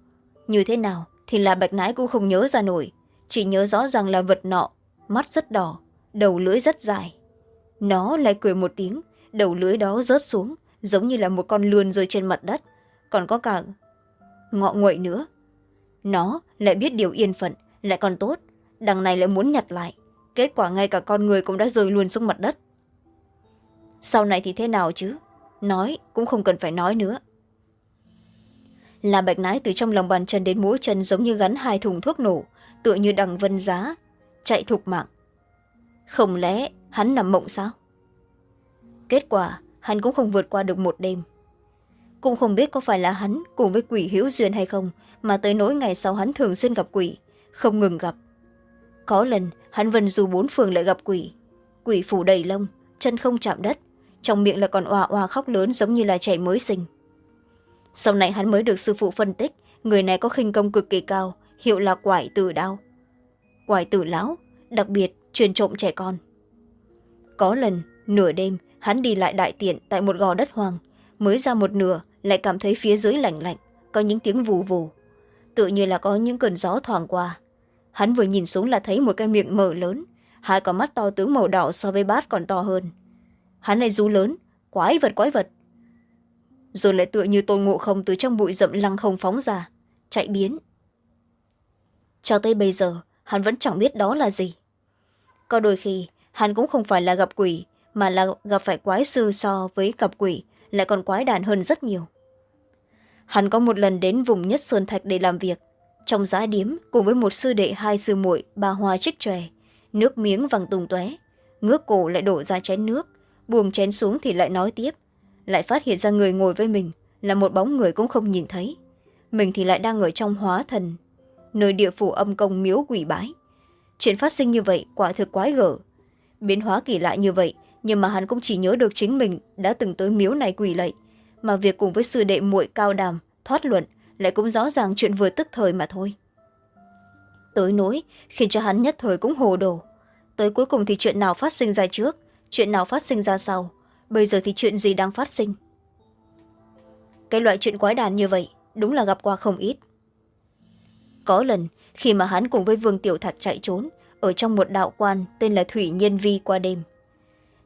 như thế nào? Thì là bạch nãi cũng không nhớ ra nổi. Chỉ nhớ rõ ràng là vật nọ, mắt rất đỏ, đầu lưỡi rất dài. Nó lại cười một tiếng, đầu lưỡi đó rớt xuống, giống như là một con lươn rơi trên mặt đất. Còn có cả ngọ nguậy nữa. Nó lại biết điều yên phận, lại còn tốt. Đằng này lại muốn nhặt lại. Kết quả ngay cả con người cũng đã rơi luôn xuống mặt đất. Sau này thì thế nào chứ? Nói cũng không cần phải nói nữa là bạch nái từ trong lòng bàn chân đến mũi chân giống như gắn hai thùng thuốc nổ, tựa như đằng vân giá, chạy thục mạng. Không lẽ hắn nằm mộng sao? Kết quả, hắn cũng không vượt qua được một đêm. Cũng không biết có phải là hắn cùng với quỷ hữu duyên hay không, mà tới nỗi ngày sau hắn thường xuyên gặp quỷ, không ngừng gặp. Có lần, hắn vần dù bốn phường lại gặp quỷ. Quỷ phủ đầy lông, chân không chạm đất, trong miệng là còn òa òa khóc lớn giống như là trẻ mới sinh sau này hắn mới được sư phụ phân tích, người này có khinh công cực kỳ cao, hiệu là quải tử đao. Quải tử lão, đặc biệt truyền trộm trẻ con. Có lần, nửa đêm, hắn đi lại đại tiện tại một gò đất hoang, mới ra một nửa, lại cảm thấy phía dưới lạnh lạnh, có những tiếng vù vù. Tự như là có những cơn gió thoảng qua. Hắn vừa nhìn xuống là thấy một cái miệng mở lớn, hai con mắt to tướng màu đỏ so với bát còn to hơn. Hắn lại rú lớn, quái vật quái vật rồi lại tựa như tôn ngộ không từ trong bụi rậm lăng không phóng ra, chạy biến. Cho tới bây giờ, hắn vẫn chẳng biết đó là gì. Có đôi khi, hắn cũng không phải là gặp quỷ, mà là gặp phải quái sư so với gặp quỷ, lại còn quái đàn hơn rất nhiều. Hắn có một lần đến vùng nhất sơn thạch để làm việc. Trong giá điếm, cùng với một sư đệ hai sư muội bà hoa trích tròe nước miếng văng tung tóe. Ngước cổ lại đổ ra chén nước, buông chén xuống thì lại nói tiếp lại phát hiện ra người ngồi với mình là một bóng người cũng không nhìn thấy. Mình thì lại đang ở trong hóa thần, nơi địa phủ âm công miếu quỷ bái. Chuyện phát sinh như vậy quả thực quái gở. Biến hóa kỳ lạ như vậy, nhưng mà hắn cũng chỉ nhớ được chính mình đã từng tới miếu này quỷ lạy, mà việc cùng với sư đệ muội cao đàm thoát luận lại cũng rõ ràng chuyện vừa tức thời mà thôi. Tới nỗi khiến cho hắn nhất thời cũng hồ đồ. Tới cuối cùng thì chuyện nào phát sinh ra trước, chuyện nào phát sinh ra sau bây giờ thì chuyện gì đang phát sinh? Cái loại chuyện quái đàn như vậy, đúng là gặp qua không ít. Có lần, khi mà hắn cùng với vương tiểu thạch chạy trốn, ở trong một đạo quan tên là thủy nhiên vi qua đêm.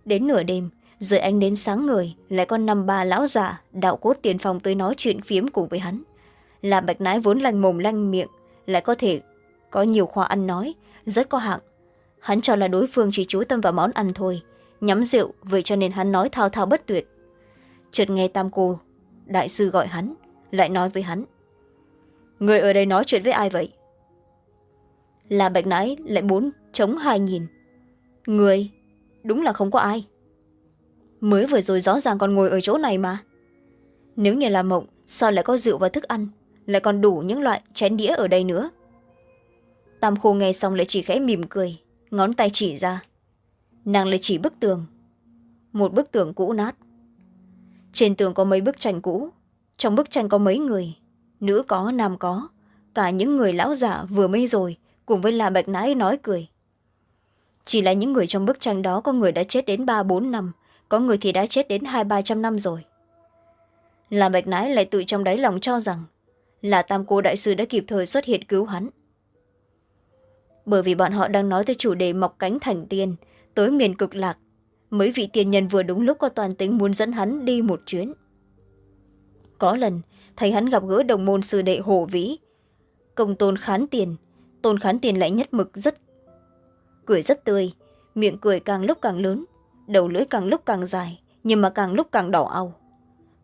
Đến nửa đêm, dưới ánh đến sáng người lại có năm ba lão già, đạo cốt tiền phòng tới nói chuyện phiếm cùng với hắn. Là bạch nái vốn lanh mồm lanh miệng, lại có thể có nhiều khoa ăn nói, rất có hạng. Hắn cho là đối phương chỉ chú tâm vào món ăn thôi nhắm rượu vậy cho nên hắn nói thao thao bất tuyệt. Chợt nghe tam cô đại sư gọi hắn, lại nói với hắn, người ở đây nói chuyện với ai vậy? Là bạch nãi lại bốn chống hai nhìn. Người? Đúng là không có ai. Mới vừa rồi rõ ràng còn ngồi ở chỗ này mà. Nếu như là mộng, sao lại có rượu và thức ăn, lại còn đủ những loại chén đĩa ở đây nữa? Tam khô nghe xong lại chỉ khẽ mỉm cười, ngón tay chỉ ra nàng lại chỉ bức tường. Một bức tường cũ nát. Trên tường có mấy bức tranh cũ. Trong bức tranh có mấy người. Nữ có, nam có. Cả những người lão giả vừa mới rồi cùng với là bạch nãi nói cười. Chỉ là những người trong bức tranh đó có người đã chết đến ba bốn năm, có người thì đã chết đến hai ba trăm năm rồi. Là bạch nãi lại tự trong đáy lòng cho rằng là tam cô đại sư đã kịp thời xuất hiện cứu hắn. Bởi vì bọn họ đang nói tới chủ đề mọc cánh thành tiên tới miền cực lạc. Mấy vị tiền nhân vừa đúng lúc có toàn tính muốn dẫn hắn đi một chuyến. Có lần, thấy hắn gặp gỡ đồng môn sư đệ hồ vĩ. Công tôn khán tiền, tôn khán tiền lại nhất mực rất, cười rất tươi, miệng cười càng lúc càng lớn, đầu lưỡi càng lúc càng dài, nhưng mà càng lúc càng đỏ au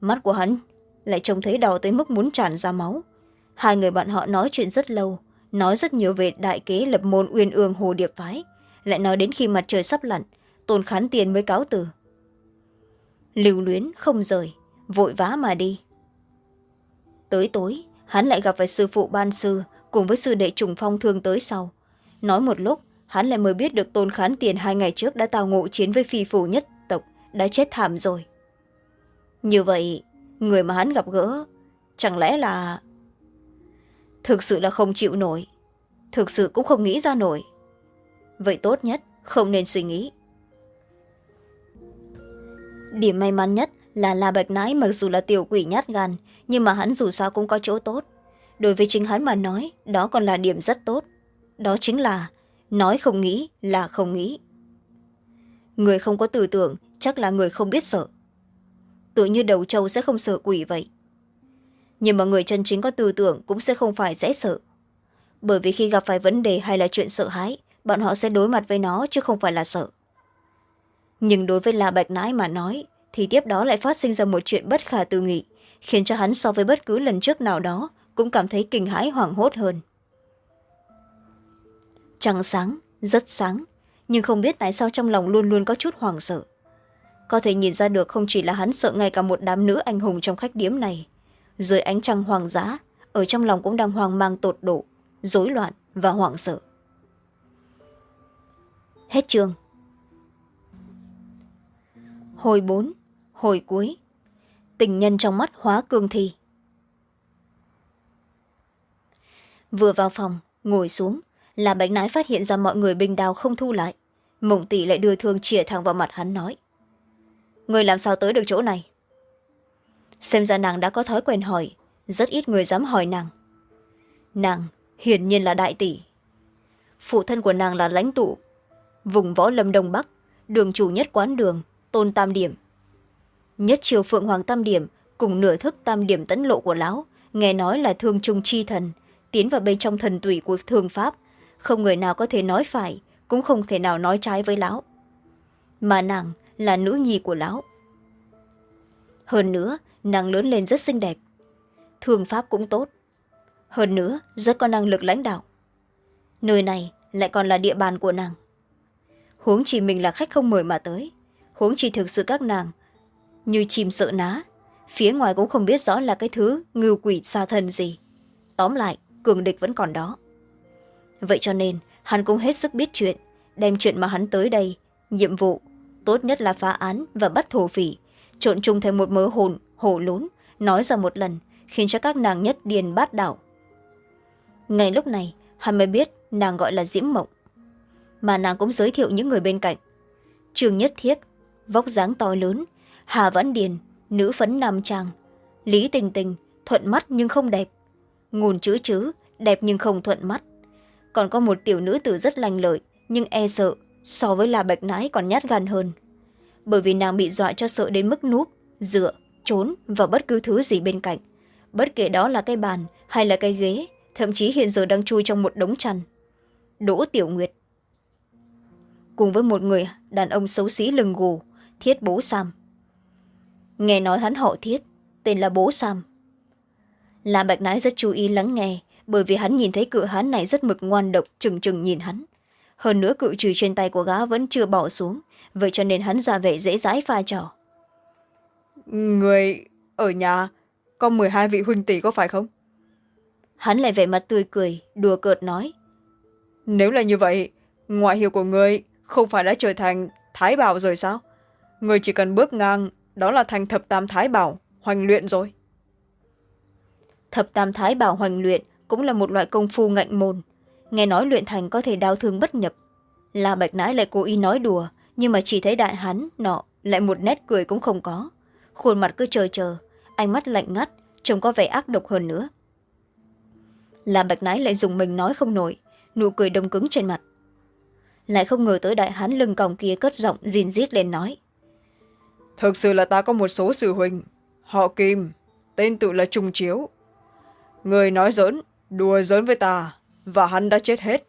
mắt của hắn lại trông thấy đỏ tới mức muốn tràn ra máu. Hai người bạn họ nói chuyện rất lâu, nói rất nhiều về đại kế lập môn uyên ương hồ điệp phái lại nói đến khi mặt trời sắp lặn, tôn khán tiền mới cáo từ. Lưu luyến không rời, vội vã mà đi. Tới tối, hắn lại gặp phải sư phụ ban sư cùng với sư đệ trùng phong thương tới sau. Nói một lúc, hắn lại mới biết được tôn khán tiền hai ngày trước đã tào ngộ chiến với phi phủ nhất tộc, đã chết thảm rồi. Như vậy, người mà hắn gặp gỡ, chẳng lẽ là thực sự là không chịu nổi. Thực sự cũng không nghĩ ra nổi vậy tốt nhất, không nên suy nghĩ. Điểm may mắn nhất là la bạch nãi mặc dù là tiểu quỷ nhát gan, nhưng mà hắn dù sao cũng có chỗ tốt. Đối với chính hắn mà nói, đó còn là điểm rất tốt. Đó chính là, nói không nghĩ là không nghĩ. Người không có tư tưởng, chắc là người không biết sợ. Tự như đầu trâu sẽ không sợ quỷ vậy. Nhưng mà người chân chính có tư tưởng cũng sẽ không phải dễ sợ. Bởi vì khi gặp phải vấn đề hay là chuyện sợ hãi bọn họ sẽ đối mặt với nó chứ không phải là sợ. Nhưng đối với la bạch nãi mà nói, thì tiếp đó lại phát sinh ra một chuyện bất khả tư nghị, khiến cho hắn so với bất cứ lần trước nào đó cũng cảm thấy kinh hãi hoảng hốt hơn. Trăng sáng, rất sáng, nhưng không biết tại sao trong lòng luôn luôn có chút hoảng sợ. Có thể nhìn ra được không chỉ là hắn sợ ngay cả một đám nữ anh hùng trong khách điếm này, dưới ánh trăng hoàng giá ở trong lòng cũng đang hoang mang tột độ, rối loạn và hoảng sợ hết chương. Hồi bốn, hồi cuối. Tình nhân trong mắt hóa cương thi. Vừa vào phòng, ngồi xuống là bánh nái phát hiện ra mọi người bình đào không thu lại. Mộng tỷ lại đưa thương chìa thẳng vào mặt hắn nói. Người làm sao tới được chỗ này? Xem ra nàng đã có thói quen hỏi, rất ít người dám hỏi nàng. Nàng hiển nhiên là đại tỷ. Phụ thân của nàng là lãnh tụ vùng võ lâm đông bắc, đường chủ nhất quán đường tôn tam điểm. Nhất triều phượng hoàng tam điểm cùng nửa thức tam điểm tấn lộ của lão, nghe nói là thương trung chi thần, tiến vào bên trong thần tủy của thương pháp, không người nào có thể nói phải, cũng không thể nào nói trái với lão. Mà nàng là nữ nhi của lão. Hơn nữa, nàng lớn lên rất xinh đẹp, thương pháp cũng tốt. Hơn nữa, rất có năng lực lãnh đạo. Nơi này lại còn là địa bàn của nàng huống chỉ mình là khách không mời mà tới. Huống chỉ thực sự các nàng như chim sợ ná. Phía ngoài cũng không biết rõ là cái thứ ngưu quỷ xa thân gì. Tóm lại, cường địch vẫn còn đó. Vậy cho nên, hắn cũng hết sức biết chuyện, đem chuyện mà hắn tới đây, nhiệm vụ tốt nhất là phá án và bắt thổ phỉ, trộn chung thành một mớ hồn, hổ lốn nói ra một lần, khiến cho các nàng nhất điền bát đảo. Ngay lúc này, hắn mới biết nàng gọi là diễm mộng mà nàng cũng giới thiệu những người bên cạnh. Trương nhất thiết, vóc dáng to lớn, hà vãn điền, nữ phấn nam trang, lý tình tình, thuận mắt nhưng không đẹp ngôn chữ chữ, đẹp nhưng không thuận mắt. Còn có một tiểu nữ tử rất lành lợi, nhưng e sợ, so với là bạch nái còn nhát gan hơn. Bởi vì nàng bị dọa cho sợ đến mức núp, dựa, trốn vào bất cứ thứ gì bên cạnh. Bất kể đó là cái bàn hay là cái ghế, thậm chí hiện giờ đang chui trong một đống chăn. Đỗ tiểu nguyệt cùng với một người đàn ông xấu xí lừng gù thiết bố sam. Nghe nói hắn họ thiết tên là bố sam. Là bạch nái rất chú ý lắng nghe bởi vì hắn nhìn thấy cự hán này rất mực ngoan độc trừng trừng nhìn hắn. Hơn nữa cự trùy trên tay của gã vẫn chưa bỏ xuống vậy cho nên hắn ra vẻ dễ dãi pha trò. Người ở nhà có m hai vị huynh tỷ có phải không? Hắn lại vẻ mặt tươi cười đùa cợt nói. Nếu là như vậy ngoại hiệu của người không phải đã trở thành thái bảo rồi sao? Người chỉ cần bước ngang, đó là thành thập tam thái bảo, hoành luyện rồi. Thập tam thái bảo hoành luyện cũng là một loại công phu ngạnh môn. Nghe nói luyện thành có thể đau thương bất nhập. La bạch nãi lại cố ý nói đùa, nhưng mà chỉ thấy đại hắn nọ, lại một nét cười cũng không có. Khuôn mặt cứ chờ chờ ánh mắt lạnh ngắt, trông có vẻ ác độc hơn nữa. La bạch nãi lại dùng mình nói không nổi, nụ cười đông cứng trên mặt lại không ngờ tới đại hán lưng còng kia cất giọng gìn rít lên nói. Thực sự là ta có một số sư huynh. Họ kim tên tự là trung chiếu. Người nói giỡn đùa giỡn với ta và hắn đã chết hết.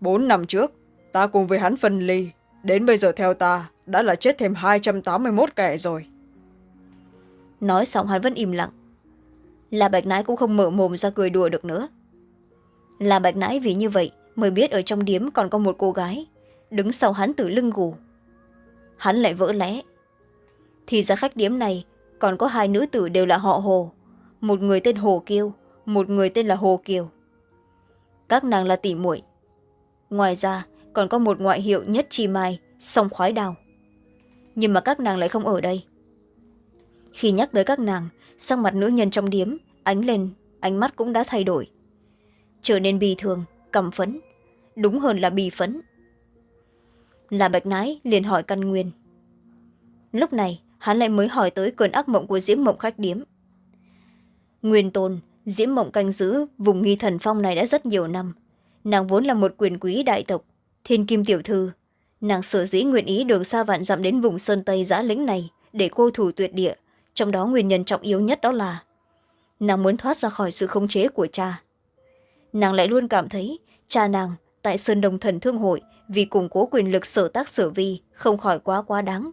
Bốn năm trước ta cùng với hắn phân ly. Đến bây giờ theo ta đã là chết thêm hai trăm tám mươi một kẻ rồi. Nói xong hắn vẫn im lặng. Là bạch nãi cũng không mở mồm ra cười đùa được nữa. Là bạch nãi vì như vậy mới biết ở trong điếm còn có một cô gái, đứng sau hắn từ lưng gù. Hắn lại vỡ lẽ. Thì ra khách điếm này còn có hai nữ tử đều là họ hồ, một người tên hồ kiêu, một người tên là hồ kiều. Các nàng là tỷ muội. Ngoài ra, còn có một ngoại hiệu nhất chi mai, song khoái đào. Nhưng mà các nàng lại không ở đây. Khi nhắc tới các nàng sang mặt nữ nhân trong điếm, ánh lên, ánh mắt cũng đã thay đổi. Trở nên bì thường cầm phấn. Đúng hơn là bì phấn. Là bạch nái liền hỏi căn nguyên. Lúc này, hắn lại mới hỏi tới cơn ác mộng của diễm mộng khách điếm. Nguyên tôn, diễm mộng canh giữ vùng nghi thần phong này đã rất nhiều năm. Nàng vốn là một quyền quý đại tộc, thiên kim tiểu thư. Nàng sở dĩ nguyện ý đường xa vạn dặm đến vùng sơn tây giã lĩnh này để cô thủ tuyệt địa, trong đó nguyên nhân trọng yếu nhất đó là nàng muốn thoát ra khỏi sự khống chế của cha. Nàng lại luôn cảm thấy cha nàng tại sơn đồng thần thương hội vì củng cố quyền lực sở tác sở vi không khỏi quá quá đáng.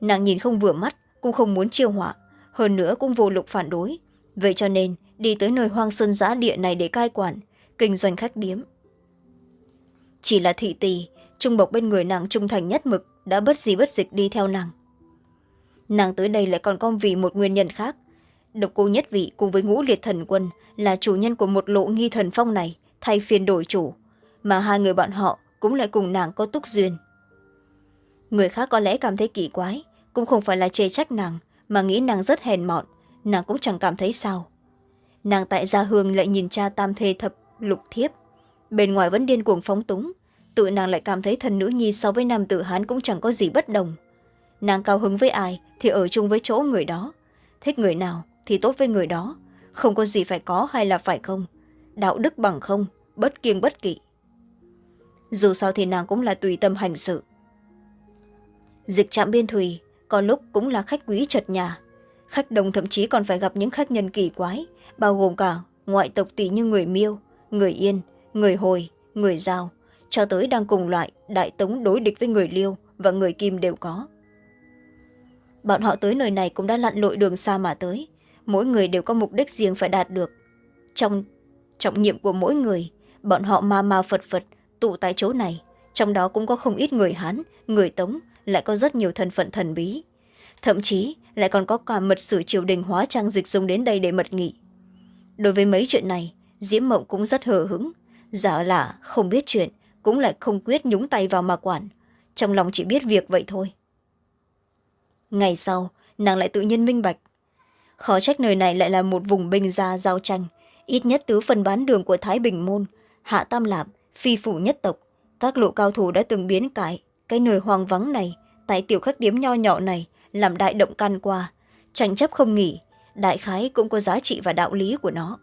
Nàng nhìn không vừa mắt, cũng không muốn chiêu họa, hơn nữa cũng vô lục phản đối. Vậy cho nên, đi tới nơi hoang sơn giã địa này để cai quản, kinh doanh khách điếm. Chỉ là thị tỳ, trung bộc bên người nàng trung thành nhất mực, đã bất gì bất dịch đi theo nàng. Nàng tới đây lại còn con vì một nguyên nhân khác. Độc cô nhất vị cùng với ngũ liệt thần quân là chủ nhân của một lộ nghi thần phong này thay phiên đổi chủ, mà hai người bọn họ cũng lại cùng nàng có túc duyên. Người khác có lẽ cảm thấy kỳ quái, cũng không phải là chê trách nàng, mà nghĩ nàng rất hèn mọn, nàng cũng chẳng cảm thấy sao. Nàng tại gia hương lại nhìn cha tam thê thập lục thiếp, bên ngoài vẫn điên cuồng phóng túng, tự nàng lại cảm thấy thần nữ nhi so với nam tử hán cũng chẳng có gì bất đồng. Nàng cao hứng với ai thì ở chung với chỗ người đó, thích người nào thì tốt với người đó, không có gì phải có hay là phải không đạo đức bằng không, bất kiêng bất kỵ. Dù sao thì nàng cũng là tùy tâm hành sự. Dịch trạm biên thùy, có lúc cũng là khách quý chật nhà. Khách đồng thậm chí còn phải gặp những khách nhân kỳ quái, bao gồm cả ngoại tộc tỷ như người miêu, người yên, người hồi, người giao, cho tới đang cùng loại đại tống đối địch với người liêu và người kim đều có. Bọn họ tới nơi này cũng đã lặn lội đường xa mà tới, mỗi người đều có mục đích riêng phải đạt được. Trong trọng nhiệm của mỗi người. Bọn họ ma ma phật phật, tụ tại chỗ này. Trong đó cũng có không ít người hán, người tống, lại có rất nhiều thân phận thần bí. Thậm chí, lại còn có cả mật sử triều đình hóa trang dịch dùng đến đây để mật nghị. Đối với mấy chuyện này, diễm mộng cũng rất hờ hứng giả lạ, không biết chuyện, cũng lại không quyết nhúng tay vào mà quản. Trong lòng chỉ biết việc vậy thôi. Ngày sau, nàng lại tự nhiên minh bạch. Khó trách nơi này lại là một vùng binh gia giao tranh ít nhất tứ phần bán đường của thái bình môn, hạ tam lạp, phi phủ nhất tộc. Các lộ cao thủ đã từng biến cải. Cái nơi hoang vắng này, tại tiểu khách điếm nho nhỏ này, làm đại động can qua. Tranh chấp không nghỉ, đại khái cũng có giá trị và đạo lý của nó.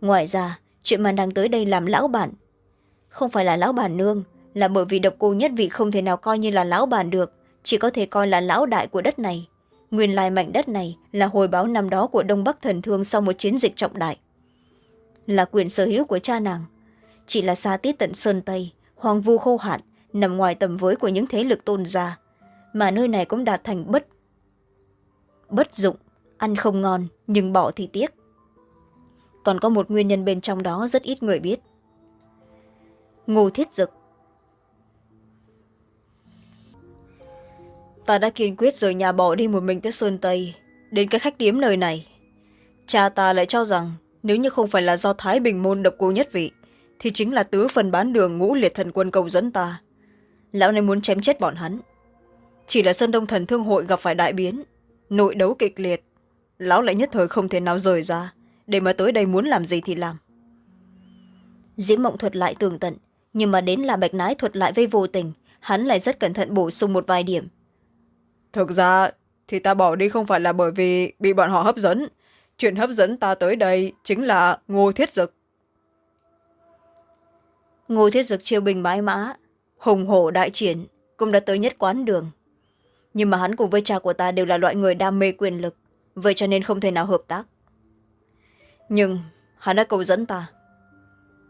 Ngoài ra, chuyện mà đang tới đây làm lão bản, không phải là lão bản nương, là bởi vì độc cô nhất vị không thể nào coi như là lão bản được, chỉ có thể coi là lão đại của đất này nguyên lai mảnh đất này là hồi báo năm đó của đông bắc thần thương sau một chiến dịch trọng đại. Là quyền sở hữu của cha nàng, chỉ là xa tiết tận sơn tây hoàng vu khô hạn, nằm ngoài tầm với của những thế lực tôn gia, mà nơi này cũng đạt thành bất bất dụng, ăn không ngon nhưng bỏ thì tiếc. Còn có một nguyên nhân bên trong đó rất ít người biết. Ngô thiết dực ta đã kiên quyết rời nhà bỏ đi một mình tới sơn tây, đến cái khách điếm nơi này. Cha ta lại cho rằng nếu như không phải là do thái bình môn độc cô nhất vị, thì chính là tứ phần bán đường ngũ liệt thần quân cầu dẫn ta. Lão này muốn chém chết bọn hắn. Chỉ là sơn đông thần thương hội gặp phải đại biến, nội đấu kịch liệt, lão lại nhất thời không thể nào rời ra, để mà tới đây muốn làm gì thì làm. Diễm mộng thuật lại tường tận, nhưng mà đến là bạch nái thuật lại với vô tình, hắn lại rất cẩn thận bổ sung một vài điểm thực ra thì ta bỏ đi không phải là bởi vì bị bọn họ hấp dẫn. Chuyện hấp dẫn ta tới đây chính là ngô thiết dực. Ngô thiết dực chiêu bình bãi mã hùng hổ đại triển cũng đã tới nhất quán đường. Nhưng mà hắn cùng với cha của ta đều là loại người đam mê quyền lực vậy cho nên không thể nào hợp tác. Nhưng hắn đã cầu dẫn ta.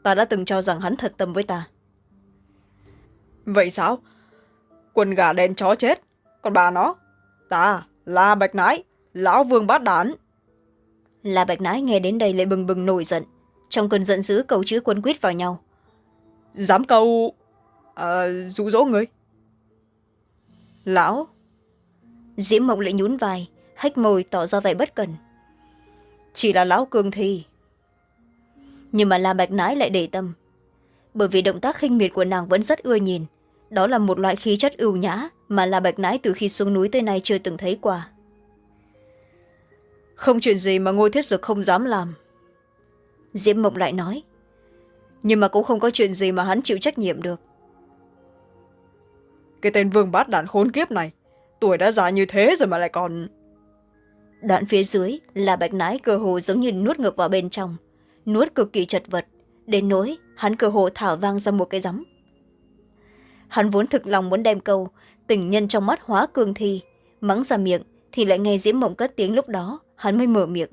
Ta đã từng cho rằng hắn thật tâm với ta. Vậy sao? Quần gà đen chó chết còn bà nó? Ta là bạch nái lão vương bát đản. Là bạch nái nghe đến đây lại bừng bừng nổi giận. Trong cơn giận dữ cầu chữ quân quyết vào nhau. Dám câu uh, dụ dỗ người? Lão. Diễm mộng lại nhún vai hách môi tỏ ra vẻ bất cần chỉ là lão cường thi nhưng mà la bạch nái lại để tâm. Bởi vì động tác khinh miệt của nàng vẫn rất ưa nhìn đó là một loại khí chất ưu nhã mà la bạch nái từ khi xuống núi tới nay chưa từng thấy qua. Không chuyện gì mà ngôi thiết dực không dám làm. Diễm mộng lại nói nhưng mà cũng không có chuyện gì mà hắn chịu trách nhiệm được. Cái tên vương bát đạn khốn kiếp này tuổi đã già như thế rồi mà lại còn đoạn phía dưới là bạch nái cơ hồ giống như nuốt ngược vào bên trong nuốt cực kỳ chật vật. Đến nỗi hắn cơ hồ thảo vang ra một cái rắm hắn vốn thực lòng muốn đem câu tình nhân trong mắt hóa cương thi mắng ra miệng thì lại nghe diễm mộng cất tiếng lúc đó hắn mới mở miệng.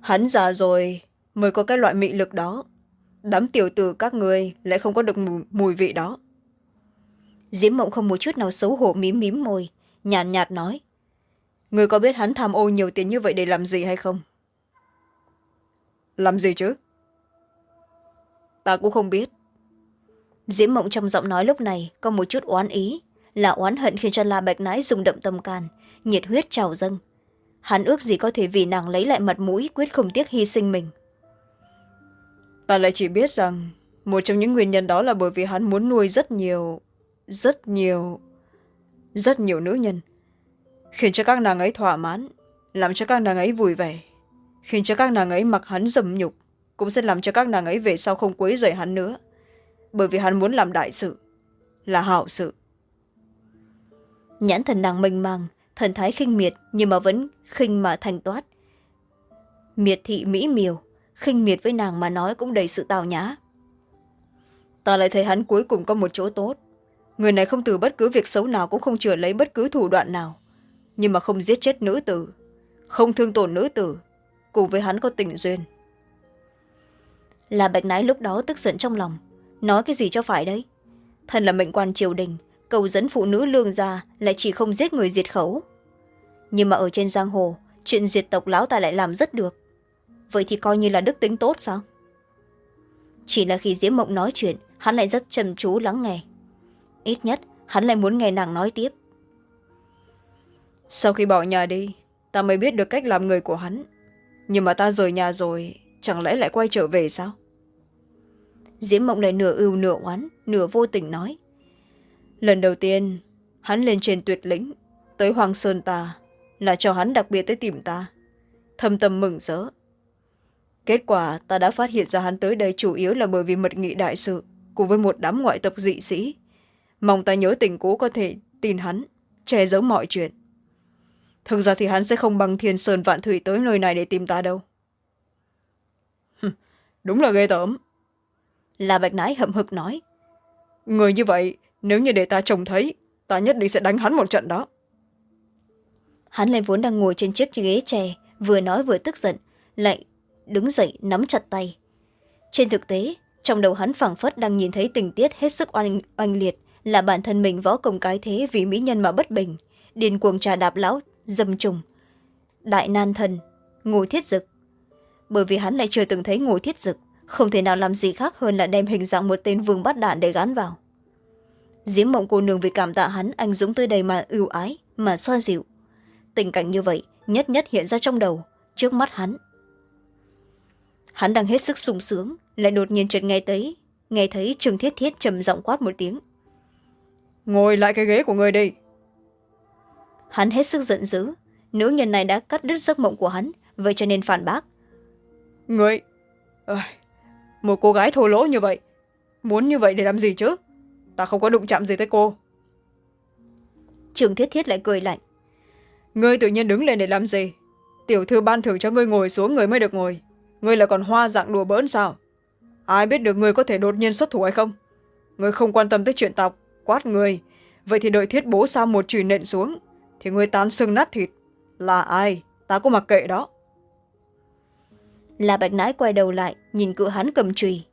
Hắn già rồi mới có cái loại mị lực đó. Đám tiểu tử các người lại không có được mùi, mùi vị đó. Diễm mộng không một chút nào xấu hổ mím mím môi nhàn nhạt, nhạt nói người có biết hắn tham ô nhiều tiền như vậy để làm gì hay không? Làm gì chứ? Ta cũng không biết diễm mộng trong giọng nói lúc này có một chút oán ý, là oán hận khiến cho la bạch Nãi rung động tâm can, nhiệt huyết trào dâng. Hắn ước gì có thể vì nàng lấy lại mặt mũi, quyết không tiếc hy sinh mình. Ta lại chỉ biết rằng một trong những nguyên nhân đó là bởi vì hắn muốn nuôi rất nhiều rất nhiều rất nhiều nữ nhân, khiến cho các nàng ấy thỏa mãn, làm cho các nàng ấy vui vẻ, khiến cho các nàng ấy mặc hắn dầm nhục, cũng sẽ làm cho các nàng ấy về sau không quấy rầy hắn nữa bởi vì hắn muốn làm đại sự là hảo sự. Nhãn thần nàng mênh mang thần thái khinh miệt nhưng mà vẫn khinh mà thanh toát. Miệt thị mỹ miều khinh miệt với nàng mà nói cũng đầy sự tào nhã. Ta lại thấy hắn cuối cùng có một chỗ tốt. Người này không từ bất cứ việc xấu nào cũng không chừa lấy bất cứ thủ đoạn nào nhưng mà không giết chết nữ tử không thương tổn nữ tử cùng với hắn có tình duyên. Là bạch nái lúc đó tức giận trong lòng nói cái gì cho phải đấy? Thần là mệnh quan triều đình, cầu dẫn phụ nữ lương gia lại chỉ không giết người diệt khẩu. Nhưng mà ở trên giang hồ, chuyện diệt tộc lão ta lại làm rất được. Vậy thì coi như là đức tính tốt sao? Chỉ là khi diễm mộng nói chuyện, hắn lại rất chăm chú lắng nghe. Ít nhất, hắn lại muốn nghe nàng nói tiếp. Sau khi bỏ nhà đi, ta mới biết được cách làm người của hắn. Nhưng mà ta rời nhà rồi, chẳng lẽ lại quay trở về sao? Diễm mộng lại nửa ưu nửa oán, nửa vô tình nói. Lần đầu tiên, hắn lên trên tuyệt lĩnh, tới hoàng sơn ta, là cho hắn đặc biệt tới tìm ta. Thâm tâm mừng rỡ. Kết quả, ta đã phát hiện ra hắn tới đây chủ yếu là bởi vì mật nghị đại sự, cùng với một đám ngoại tộc dị sĩ. Mong ta nhớ tình cũ có thể tin hắn, che giấu mọi chuyện. Thực ra thì hắn sẽ không bằng thiên sơn vạn thủy tới nơi này để tìm ta đâu. Đúng là ghê tởm là bạch nãi hậm hực nói. Người như vậy nếu như để ta trông thấy ta nhất định sẽ đánh hắn một trận đó. Hắn lại vốn đang ngồi trên chiếc ghế tre vừa nói vừa tức giận lại đứng dậy nắm chặt tay. Trên thực tế trong đầu hắn phảng phất đang nhìn thấy tình tiết hết sức oanh, oanh liệt là bản thân mình võ công cái thế vì mỹ nhân mà bất bình điên cuồng trà đạp lão dâm trùng. Đại nan thần ngô thiết dực. Bởi vì hắn lại chưa từng thấy ngô thiết dực không thể nào làm gì khác hơn là đem hình dạng một tên vương bắt đạn để gắn vào. Diễm mộng cô nương vì cảm tạ hắn anh dũng tới đây mà ưu ái mà xoa dịu. Tình cảnh như vậy nhất nhất hiện ra trong đầu trước mắt hắn. Hắn đang hết sức sung sướng lại đột nhiên chợt nghe thấy nghe thấy trương thiết thiết trầm giọng quát một tiếng. Ngồi lại cái ghế của người đi. Hắn hết sức giận dữ nữ nhân này đã cắt đứt giấc mộng của hắn vậy cho nên phản bác. Người một cô gái thô lỗ như vậy muốn như vậy để làm gì chứ? Ta không có đụng chạm gì tới cô. Trường thiết thiết lại cười lạnh. Ngươi tự nhiên đứng lên để làm gì? Tiểu thư ban thưởng cho ngươi ngồi xuống người mới được ngồi. Ngươi là còn hoa dạng đùa bỡn sao? Ai biết được ngươi có thể đột nhiên xuất thủ hay không? Ngươi không quan tâm tới chuyện tộc quát người vậy thì đợi thiết bố sao một chùy nện xuống thì ngươi tán xương nát thịt. Là ai? Ta cũng mặc kệ đó là bạch nãi quay đầu lại nhìn cự hắn cầm chùy.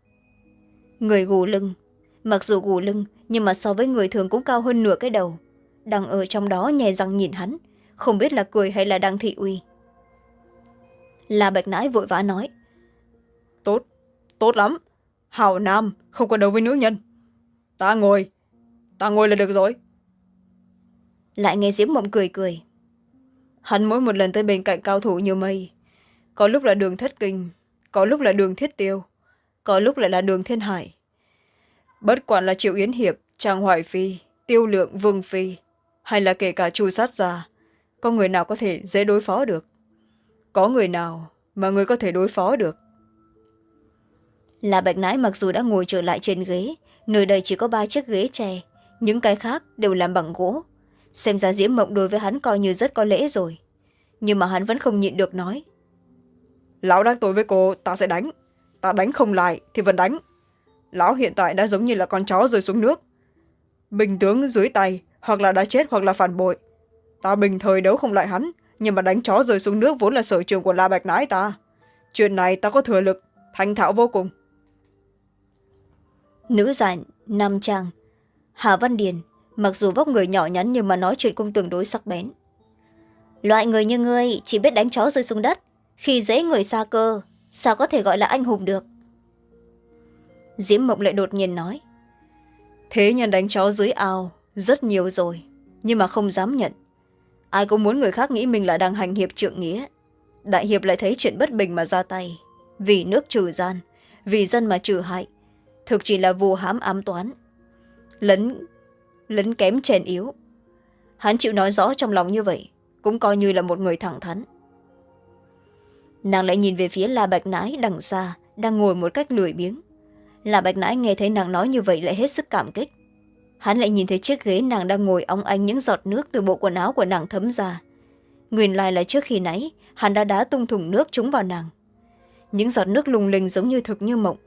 Người gù lưng. Mặc dù gù lưng nhưng mà so với người thường cũng cao hơn nửa cái đầu. Đang ở trong đó nhè răng nhìn hắn không biết là cười hay là đang thị uy. Là bạch nãi vội vã nói tốt tốt lắm. Hào nam không có đấu với nữ nhân. Ta ngồi ta ngồi là được rồi. Lại nghe diễm mộng cười cười. Hắn mỗi một lần tới bên cạnh cao thủ như mây có lúc là đường thất kinh có lúc là đường thiết tiêu có lúc lại là đường thiên hải. Bất quản là triệu yến hiệp trang hoài phi tiêu lượng vương phi hay là kể cả chu sát gia, có người nào có thể dễ đối phó được? Có người nào mà người có thể đối phó được? Là bạch nãi mặc dù đã ngồi trở lại trên ghế nơi đây chỉ có ba chiếc ghế tre những cái khác đều làm bằng gỗ. Xem ra diễm mộng đối với hắn coi như rất có lễ rồi. Nhưng mà hắn vẫn không nhịn được nói lão đắc tội với cô, ta sẽ đánh. Ta đánh không lại thì vẫn đánh. Lão hiện tại đã giống như là con chó rơi xuống nước. Bình tướng dưới tay, hoặc là đã chết hoặc là phản bội. Ta bình thời đấu không lại hắn, nhưng mà đánh chó rơi xuống nước vốn là sở trường của la bạch nãi ta. Chuyện này ta có thừa lực, thành thạo vô cùng. Nữ giản, nam trang. Hà văn điền, mặc dù vóc người nhỏ nhắn nhưng mà nói chuyện cũng tương đối sắc bén. Loại người như ngươi chỉ biết đánh chó rơi xuống đất khi dễ người xa cơ, sao có thể gọi là anh hùng được? Diễm mộng lại đột nhiên nói, thế nhân đánh chó dưới ao rất nhiều rồi, nhưng mà không dám nhận. Ai cũng muốn người khác nghĩ mình là đang hành hiệp trượng nghĩa. Đại hiệp lại thấy chuyện bất bình mà ra tay. Vì nước trừ gian, vì dân mà trừ hại, thực chỉ là vù hám ám toán, lấn lấn kém chèn yếu. Hắn chịu nói rõ trong lòng như vậy, cũng coi như là một người thẳng thắn nàng lại nhìn về phía la bạch nãi đằng xa, đang ngồi một cách lười biếng. La bạch nãi nghe thấy nàng nói như vậy lại hết sức cảm kích. Hắn lại nhìn thấy chiếc ghế nàng đang ngồi óng ánh những giọt nước từ bộ quần áo của nàng thấm ra. Nguyên lai là trước khi nãy, hắn đã đá tung thùng nước trúng vào nàng. Những giọt nước lùng lình giống như thực như mộng.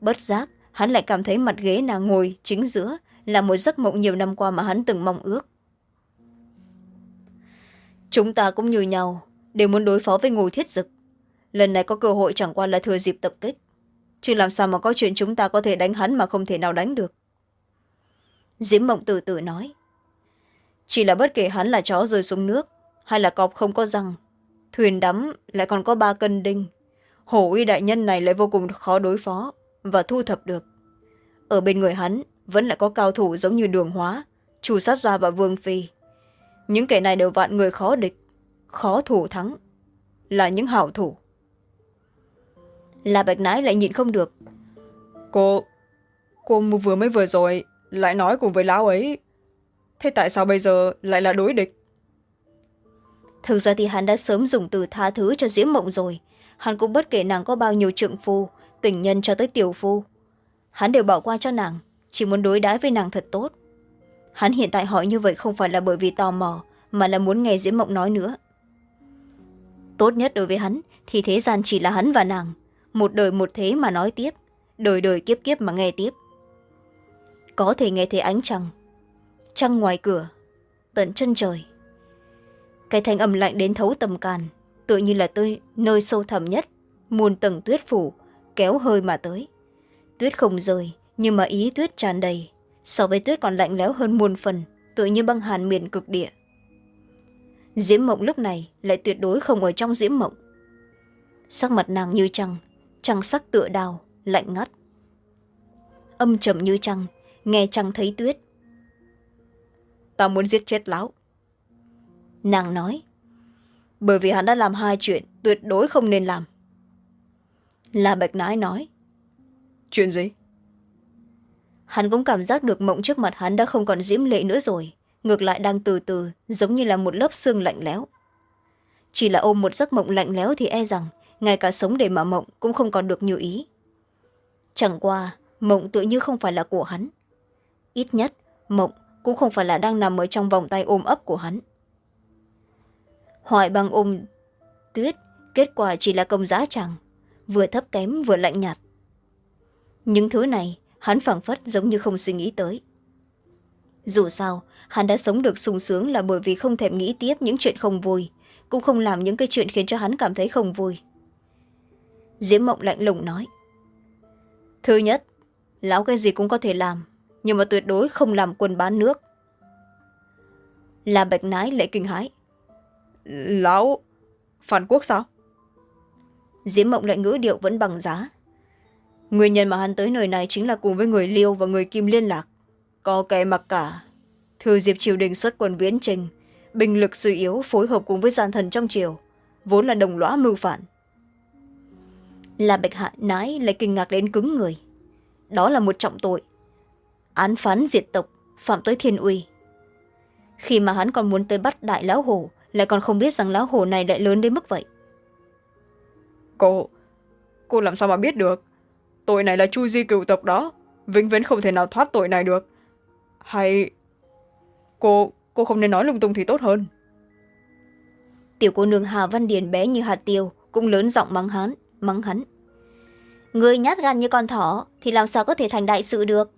Bất giác, hắn lại cảm thấy mặt ghế nàng ngồi chính giữa là một giấc mộng nhiều năm qua mà hắn từng mong ước. Chúng ta cũng như nhau, đều muốn đối phó với ngô thiết dực lần này có cơ hội chẳng qua là thừa dịp tập kích. Chứ làm sao mà có chuyện chúng ta có thể đánh hắn mà không thể nào đánh được? Diễm mộng từ từ nói. Chỉ là bất kể hắn là chó rơi xuống nước, hay là cọp không có răng, thuyền đắm lại còn có ba cân đinh. Hổ uy đại nhân này lại vô cùng khó đối phó và thu thập được. Ở bên người hắn vẫn lại có cao thủ giống như đường hóa chủ sát gia và vương phi. Những kẻ này đều vạn người khó địch, khó thủ thắng, là những hảo thủ là bạch nãi lại nhịn không được. Cô cô vừa mới vừa rồi lại nói cùng với lão ấy. Thế tại sao bây giờ lại là đối địch? Thực ra thì hắn đã sớm dùng từ tha thứ cho diễm mộng rồi. Hắn cũng bất kể nàng có bao nhiêu trượng phu tình nhân cho tới tiểu phu hắn đều bỏ qua cho nàng chỉ muốn đối đãi với nàng thật tốt. Hắn hiện tại hỏi như vậy không phải là bởi vì tò mò mà là muốn nghe diễm mộng nói nữa. Tốt nhất đối với hắn thì thế gian chỉ là hắn và nàng một đời một thế mà nói tiếp. Đời đời kiếp kiếp mà nghe tiếp. Có thể nghe thấy ánh trăng. Trăng ngoài cửa. Tận chân trời. Cái thanh âm lạnh đến thấu tầm càn tự như là tới nơi sâu thẳm nhất. Muôn tầng tuyết phủ kéo hơi mà tới. Tuyết không rơi nhưng mà ý tuyết tràn đầy. So với tuyết còn lạnh lẽo hơn muôn phần, tự như băng hàn miền cực địa. Diễm mộng lúc này lại tuyệt đối không ở trong diễm mộng. Sắc mặt nàng như trăng trăng sắc tựa đào lạnh ngắt. Âm trầm như trăng nghe trăng thấy tuyết. Ta muốn giết chết lão. Nàng nói bởi vì hắn đã làm hai chuyện tuyệt đối không nên làm. Là bạch nãi nói chuyện gì? Hắn cũng cảm giác được mộng trước mặt hắn đã không còn diễm lệ nữa rồi ngược lại đang từ từ giống như là một lớp xương lạnh lẽo. Chỉ là ôm một giấc mộng lạnh lẽo thì e rằng ngay cả sống để mà mộng cũng không còn được như ý. Chẳng qua, mộng tự như không phải là của hắn. Ít nhất, mộng cũng không phải là đang nằm ở trong vòng tay ôm ấp của hắn. Hoài băng ôm tuyết, kết quả chỉ là công giá chẳng, vừa thấp kém vừa lạnh nhạt. Những thứ này, hắn phảng phất giống như không suy nghĩ tới. Dù sao, hắn đã sống được sung sướng là bởi vì không thèm nghĩ tiếp những chuyện không vui, cũng không làm những cái chuyện khiến cho hắn cảm thấy không vui diễm mộng lạnh lùng nói. Thứ nhất lão cái gì cũng có thể làm nhưng mà tuyệt đối không làm quân bán nước. Là bạch nái lệ kinh hãi. Lão phản quốc sao? Diễm mộng lại ngữ điệu vẫn bằng giá. Nguyên nhân mà hắn tới nơi này chính là cùng với người liêu và người kim liên lạc. Có kẻ mặc cả thư diệp triều đình xuất quân viễn trình binh lực suy yếu phối hợp cùng với gian thần trong triều vốn là đồng lõa mưu phản là bạch hạ nái lại kinh ngạc đến cứng người. Đó là một trọng tội. Án phán diệt tộc phạm tới thiên uy. Khi mà hắn còn muốn tới bắt đại lão hổ lại còn không biết rằng lão hổ này lại lớn đến mức vậy. Cô cô làm sao mà biết được? Tội này là chu di cựu tộc đó vĩnh viễn không thể nào thoát tội này được. Hay cô cô không nên nói lung tung thì tốt hơn. Tiểu cô nương hà văn điền bé như hạt tiêu cũng lớn giọng mắng hắn mắng hắn. Người nhát gan như con thỏ thì làm sao có thể thành đại sự được?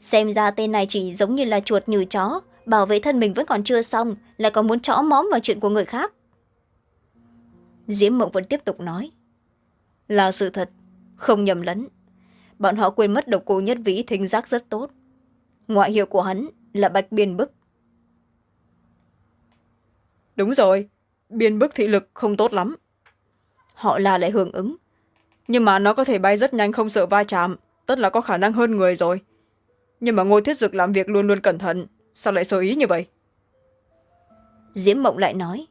Xem ra tên này chỉ giống như là chuột nhử chó, bảo vệ thân mình vẫn còn chưa xong, lại còn muốn chó móm vào chuyện của người khác. Diễm mộng vẫn tiếp tục nói, là sự thật, không nhầm lẫn. Bọn họ quên mất độc cô nhất vĩ thính giác rất tốt. Ngoại hiệu của hắn là bạch biên bức. Đúng rồi, biên bức thị lực không tốt lắm họ là lại hưởng ứng. Nhưng mà nó có thể bay rất nhanh không sợ va chạm tất là có khả năng hơn người rồi. Nhưng mà ngôi thiết dực làm việc luôn luôn cẩn thận sao lại sơ ý như vậy? Diễm mộng lại nói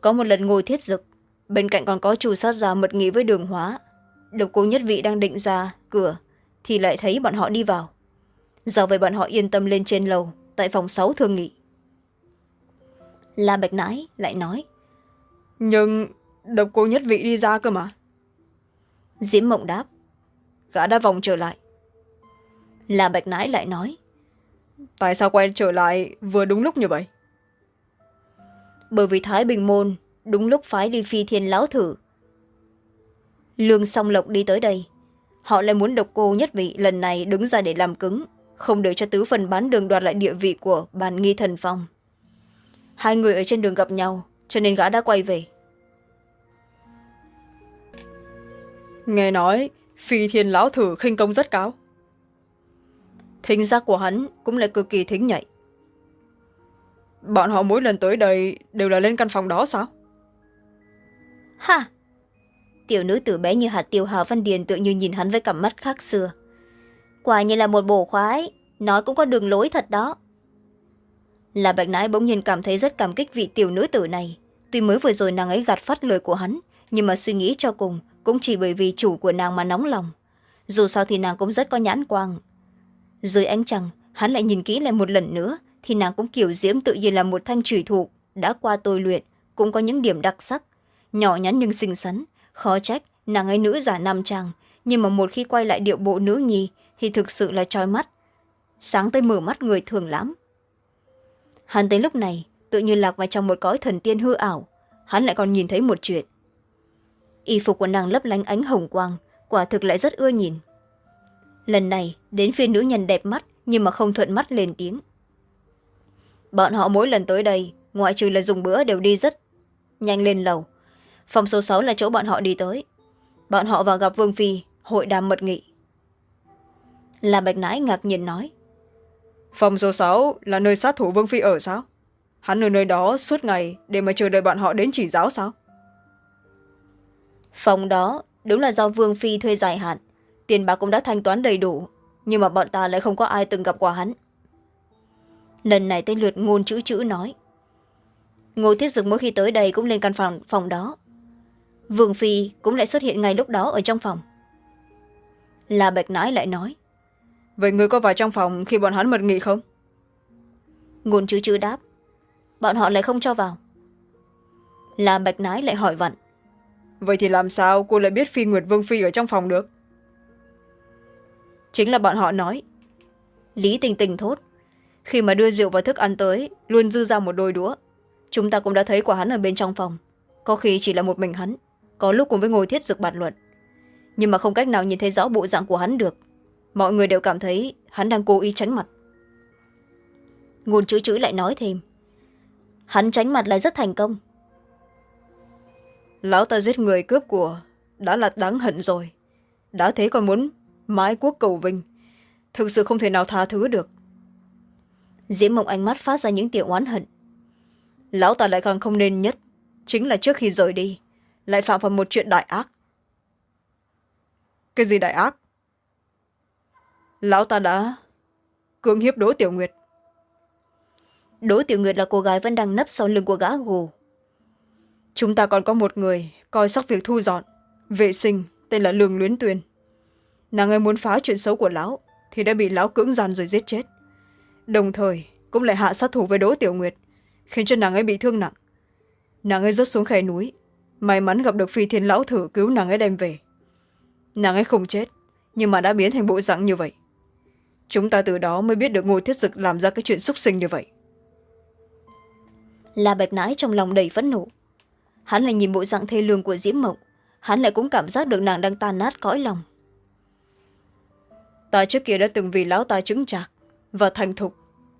có một lần ngồi thiết dực bên cạnh còn có chủ sát già mật nghị với đường hóa độc cô nhất vị đang định ra cửa thì lại thấy bọn họ đi vào. Do vậy bọn họ yên tâm lên trên lầu tại phòng sáu thương nghị. La bạch nãi lại nói nhưng độc cô nhất vị đi ra cơ mà. Diễm mộng đáp. Gã đã vòng trở lại. La bạch nãi lại nói. Tại sao quay trở lại vừa đúng lúc như vậy? Bởi vì thái bình môn đúng lúc phái đi phi thiên lão thử. Lương song lộc đi tới đây. Họ lại muốn độc cô nhất vị lần này đứng ra để làm cứng không để cho tứ phần bán đường đoạt lại địa vị của bàn nghi thần phong. Hai người ở trên đường gặp nhau cho nên gã đã quay về nghe nói phi thiên lão thử khinh công rất cao. Thính giác của hắn cũng là cực kỳ thính nhạy. Bọn họ mỗi lần tới đây đều là lên căn phòng đó sao? Ha! Tiểu nữ tử bé như hạt tiêu hào văn điền tự như nhìn hắn với cặp mắt khác xưa. Quả như là một bổ khoái nói cũng có đường lối thật đó. Là bạch nãi bỗng nhiên cảm thấy rất cảm kích vị tiểu nữ tử này. Tuy mới vừa rồi nàng ấy gạt phát lời của hắn nhưng mà suy nghĩ cho cùng cũng chỉ bởi vì chủ của nàng mà nóng lòng. Dù sao thì nàng cũng rất có nhãn quang. Dưới ánh trăng, hắn lại nhìn kỹ lại một lần nữa, thì nàng cũng kiểu diễm tự nhiên là một thanh trùy thủ đã qua tôi luyện, cũng có những điểm đặc sắc. Nhỏ nhắn nhưng xinh xắn, khó trách nàng ấy nữ giả nam trang, nhưng mà một khi quay lại điệu bộ nữ nhi thì thực sự là trói mắt. Sáng tới mở mắt người thường lắm. Hắn tới lúc này, tự như lạc vào trong một cõi thần tiên hư ảo. Hắn lại còn nhìn thấy một chuyện y phục của nàng lấp lánh ánh hồng quang, quả thực lại rất ưa nhìn. Lần này, đến phiên nữ nhân đẹp mắt nhưng mà không thuận mắt lên tiếng. Bọn họ mỗi lần tới đây, ngoại trừ là dùng bữa đều đi rất nhanh lên lầu. Phòng số sáu là chỗ bọn họ đi tới. Bọn họ vào gặp vương phi, hội đàm mật nghị. Là bạch nãi ngạc nhiên nói, phòng số sáu là nơi sát thủ vương phi ở sao? Hắn ở nơi đó suốt ngày để mà chờ đợi bọn họ đến chỉ giáo sao? Phòng đó đúng là do vương phi thuê dài hạn. Tiền bạc cũng đã thanh toán đầy đủ nhưng mà bọn ta lại không có ai từng gặp qua hắn. Lần này tên lượt ngôn chữ chữ nói. Ngô thiết dực mỗi khi tới đây cũng lên căn phòng phòng đó. Vương phi cũng lại xuất hiện ngay lúc đó ở trong phòng. Là bạch nãi lại nói. Vậy người có vào trong phòng khi bọn hắn mật nghị không? Ngôn chữ chữ đáp. Bọn họ lại không cho vào. Là bạch nãi lại hỏi vặn vậy thì làm sao cô lại biết phi nguyệt vương phi ở trong phòng được? Chính là bọn họ nói. Lý tình tình thốt. Khi mà đưa rượu và thức ăn tới, luôn dư ra một đôi đũa. Chúng ta cũng đã thấy quả hắn ở bên trong phòng. Có khi chỉ là một mình hắn, có lúc cùng với ngồi thiết dực bàn luận. Nhưng mà không cách nào nhìn thấy rõ bộ dạng của hắn được. Mọi người đều cảm thấy hắn đang cố ý tránh mặt. Ngôn chữ chữ lại nói thêm. Hắn tránh mặt lại rất thành công lão ta giết người cướp của đã là đáng hận rồi. Đã thế còn muốn mái quốc cầu vinh. Thực sự không thể nào tha thứ được. Diễm mộng ánh mắt phát ra những tiểu oán hận. Lão ta lại càng không nên nhất chính là trước khi rời đi lại phạm vào một chuyện đại ác. Cái gì đại ác? Lão ta đã cưỡng hiếp đỗ tiểu nguyệt. Đỗ tiểu nguyệt là cô gái vẫn đang nấp sau lưng của gã gù chúng ta còn có một người coi sóc việc thu dọn, vệ sinh, tên là lương luyến tuyền. Nàng ấy muốn phá chuyện xấu của lão, thì đã bị lão cưỡng gian rồi giết chết. Đồng thời, cũng lại hạ sát thủ với đỗ tiểu nguyệt, khiến cho nàng ấy bị thương nặng. Nàng ấy rớt xuống khe núi, may mắn gặp được phi thiên lão thử cứu nàng ấy đem về. Nàng ấy không chết, nhưng mà đã biến thành bộ dạng như vậy. Chúng ta từ đó mới biết được ngô thiết dực làm ra cái chuyện xúc sinh như vậy. Là bạch nãi trong lòng đầy phẫn nộ hắn lại nhìn bộ dạng thê lương của diễm mộng. Hắn lại cũng cảm giác được nàng đang tan nát cõi lòng. Ta trước kia đã từng vì lão ta chứng chạc và thành thục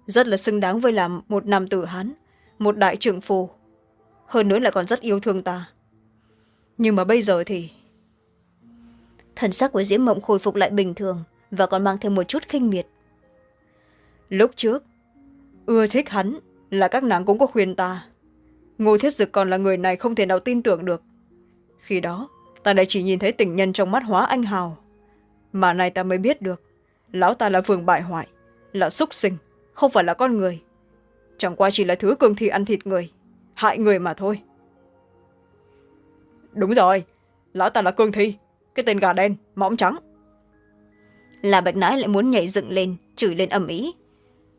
rất là xứng đáng với làm một nam tử hán một đại trưởng phù hơn nữa lại còn rất yêu thương ta. Nhưng mà bây giờ thì thần sắc của diễm mộng khôi phục lại bình thường và còn mang thêm một chút khinh miệt. Lúc trước ưa thích hắn là các nàng cũng có khuyên ta ngô thiết dực còn là người này không thể nào tin tưởng được. Khi đó ta đã chỉ nhìn thấy tình nhân trong mắt hóa anh hào. Mà nay ta mới biết được lão ta là phường bại hoại là xúc sinh không phải là con người. Chẳng qua chỉ là thứ cương thi ăn thịt người hại người mà thôi. Đúng rồi lão ta là cương thi cái tên gà đen mõm trắng. Là bạch nãi lại muốn nhảy dựng lên chửi lên ầm ĩ.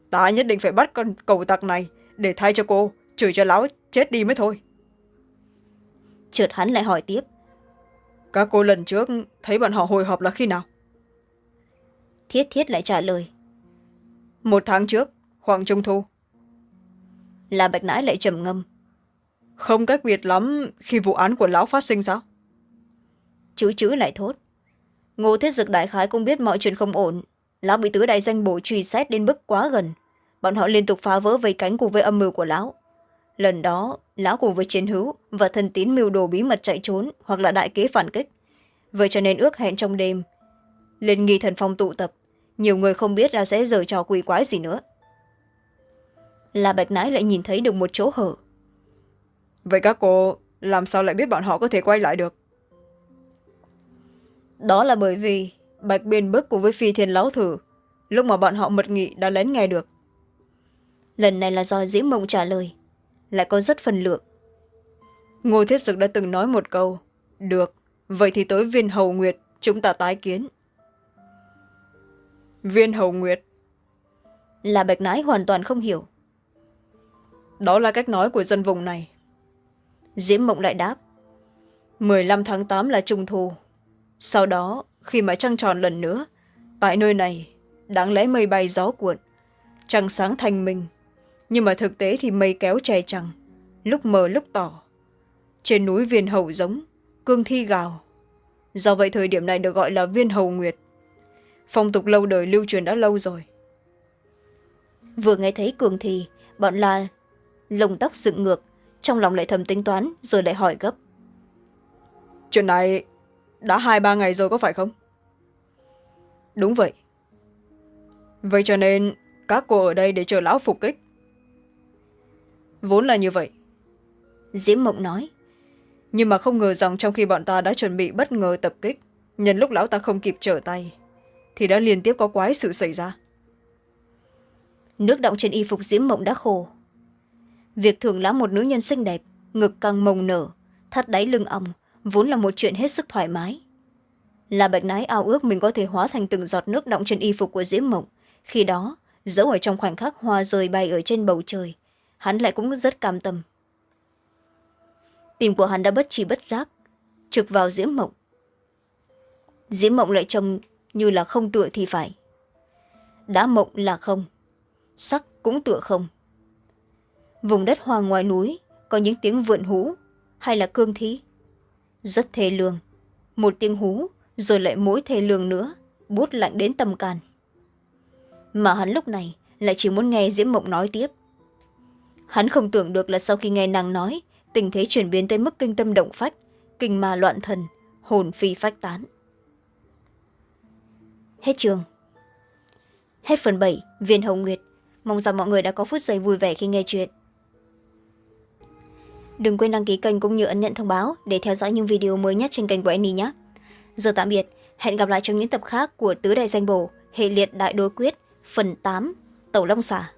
Ta nhất định phải bắt con cầu tặc này để thay cho cô chửi cho lão chết đi mới thôi. Chợt hắn lại hỏi tiếp. Các cô lần trước thấy bọn họ hồi họp là khi nào? Thiết thiết lại trả lời. Một tháng trước khoảng trung thu. Là bạch nãi lại trầm ngâm. Không cách biệt lắm khi vụ án của lão phát sinh sao? Chữ chữ lại thốt. Ngô thiết dực đại khái cũng biết mọi chuyện không ổn. Lão bị tứ đại danh bổ truy xét đến bức quá gần. Bọn họ liên tục phá vỡ vây cánh cùng với âm mưu của lão lần đó lão cùng với chiến hữu và thân tín mưu đồ bí mật chạy trốn hoặc là đại kế phản kích. Vậy cho nên ước hẹn trong đêm lên nghi thần phong tụ tập nhiều người không biết là sẽ rời trò quỷ quái gì nữa. Là bạch nãi lại nhìn thấy được một chỗ hở. Vậy các cô làm sao lại biết bọn họ có thể quay lại được? Đó là bởi vì bạch biên bức cùng với phi thiên lão thử lúc mà bọn họ mật nghị đã lén nghe được. Lần này là do diễm mộng trả lời lại có rất phần lượng. Ngô thiết sực đã từng nói một câu được vậy thì tới viên hầu nguyệt chúng ta tái kiến. Viên hầu nguyệt. Là bạch nãi hoàn toàn không hiểu. Đó là cách nói của dân vùng này. Diễm mộng lại đáp. 15 tháng 8 là trung thu. Sau đó khi mà trăng tròn lần nữa tại nơi này đáng lẽ mây bay gió cuộn trăng sáng thanh minh nhưng mà thực tế thì mây kéo che trăng lúc mờ lúc tỏ. Trên núi viên hầu giống cương thi gào. Do vậy thời điểm này được gọi là viên hầu nguyệt. Phong tục lâu đời lưu truyền đã lâu rồi. Vừa nghe thấy cường thì bọn la lồng tóc dựng ngược trong lòng lại thầm tính toán rồi lại hỏi gấp. Chuyện này đã hai ba ngày rồi có phải không? Đúng vậy. Vậy cho nên các cô ở đây để chờ lão phục kích vốn là như vậy. Diễm mộng nói. Nhưng mà không ngờ rằng trong khi bọn ta đã chuẩn bị bất ngờ tập kích nhân lúc lão ta không kịp trở tay thì đã liên tiếp có quái sự xảy ra. Nước động trên y phục diễm mộng đã khô. Việc thường lãm một nữ nhân xinh đẹp ngực căng mông nở thắt đáy lưng ong vốn là một chuyện hết sức thoải mái. Là bạch nái ao ước mình có thể hóa thành từng giọt nước động trên y phục của diễm mộng khi đó dẫu ở trong khoảnh khắc hoa rơi bay ở trên bầu trời hắn lại cũng rất cam tâm. Tim của hắn đã bất trí bất giác, trực vào diễm mộng. Diễm mộng lại trông như là không tựa thì phải. Đã mộng là không, sắc cũng tựa không. Vùng đất hoang ngoài núi, có những tiếng vượn hú hay là cương thí rất thê lương, một tiếng hú rồi lại mối thê lương nữa, bút lạnh đến tầm can mà hắn lúc này lại chỉ muốn nghe diễm mộng nói tiếp hắn không tưởng được là sau khi nghe nàng nói, tình thế chuyển biến tới mức kinh tâm động phách, kinh ma loạn thần, hồn phi phách tán. Hết trường hết phần bảy, viên hồng nguyệt. Mong rằng mọi người đã có phút giây vui vẻ khi nghe chuyện. Đừng quên đăng ký kênh cũng như ấn nhận thông báo để theo dõi những video mới nhất trên kênh của Annie nhé. Giờ tạm biệt. Hẹn gặp lại trong những tập khác của tứ đại danh bổ hệ liệt đại đối quyết, phần tám, tẩu long xả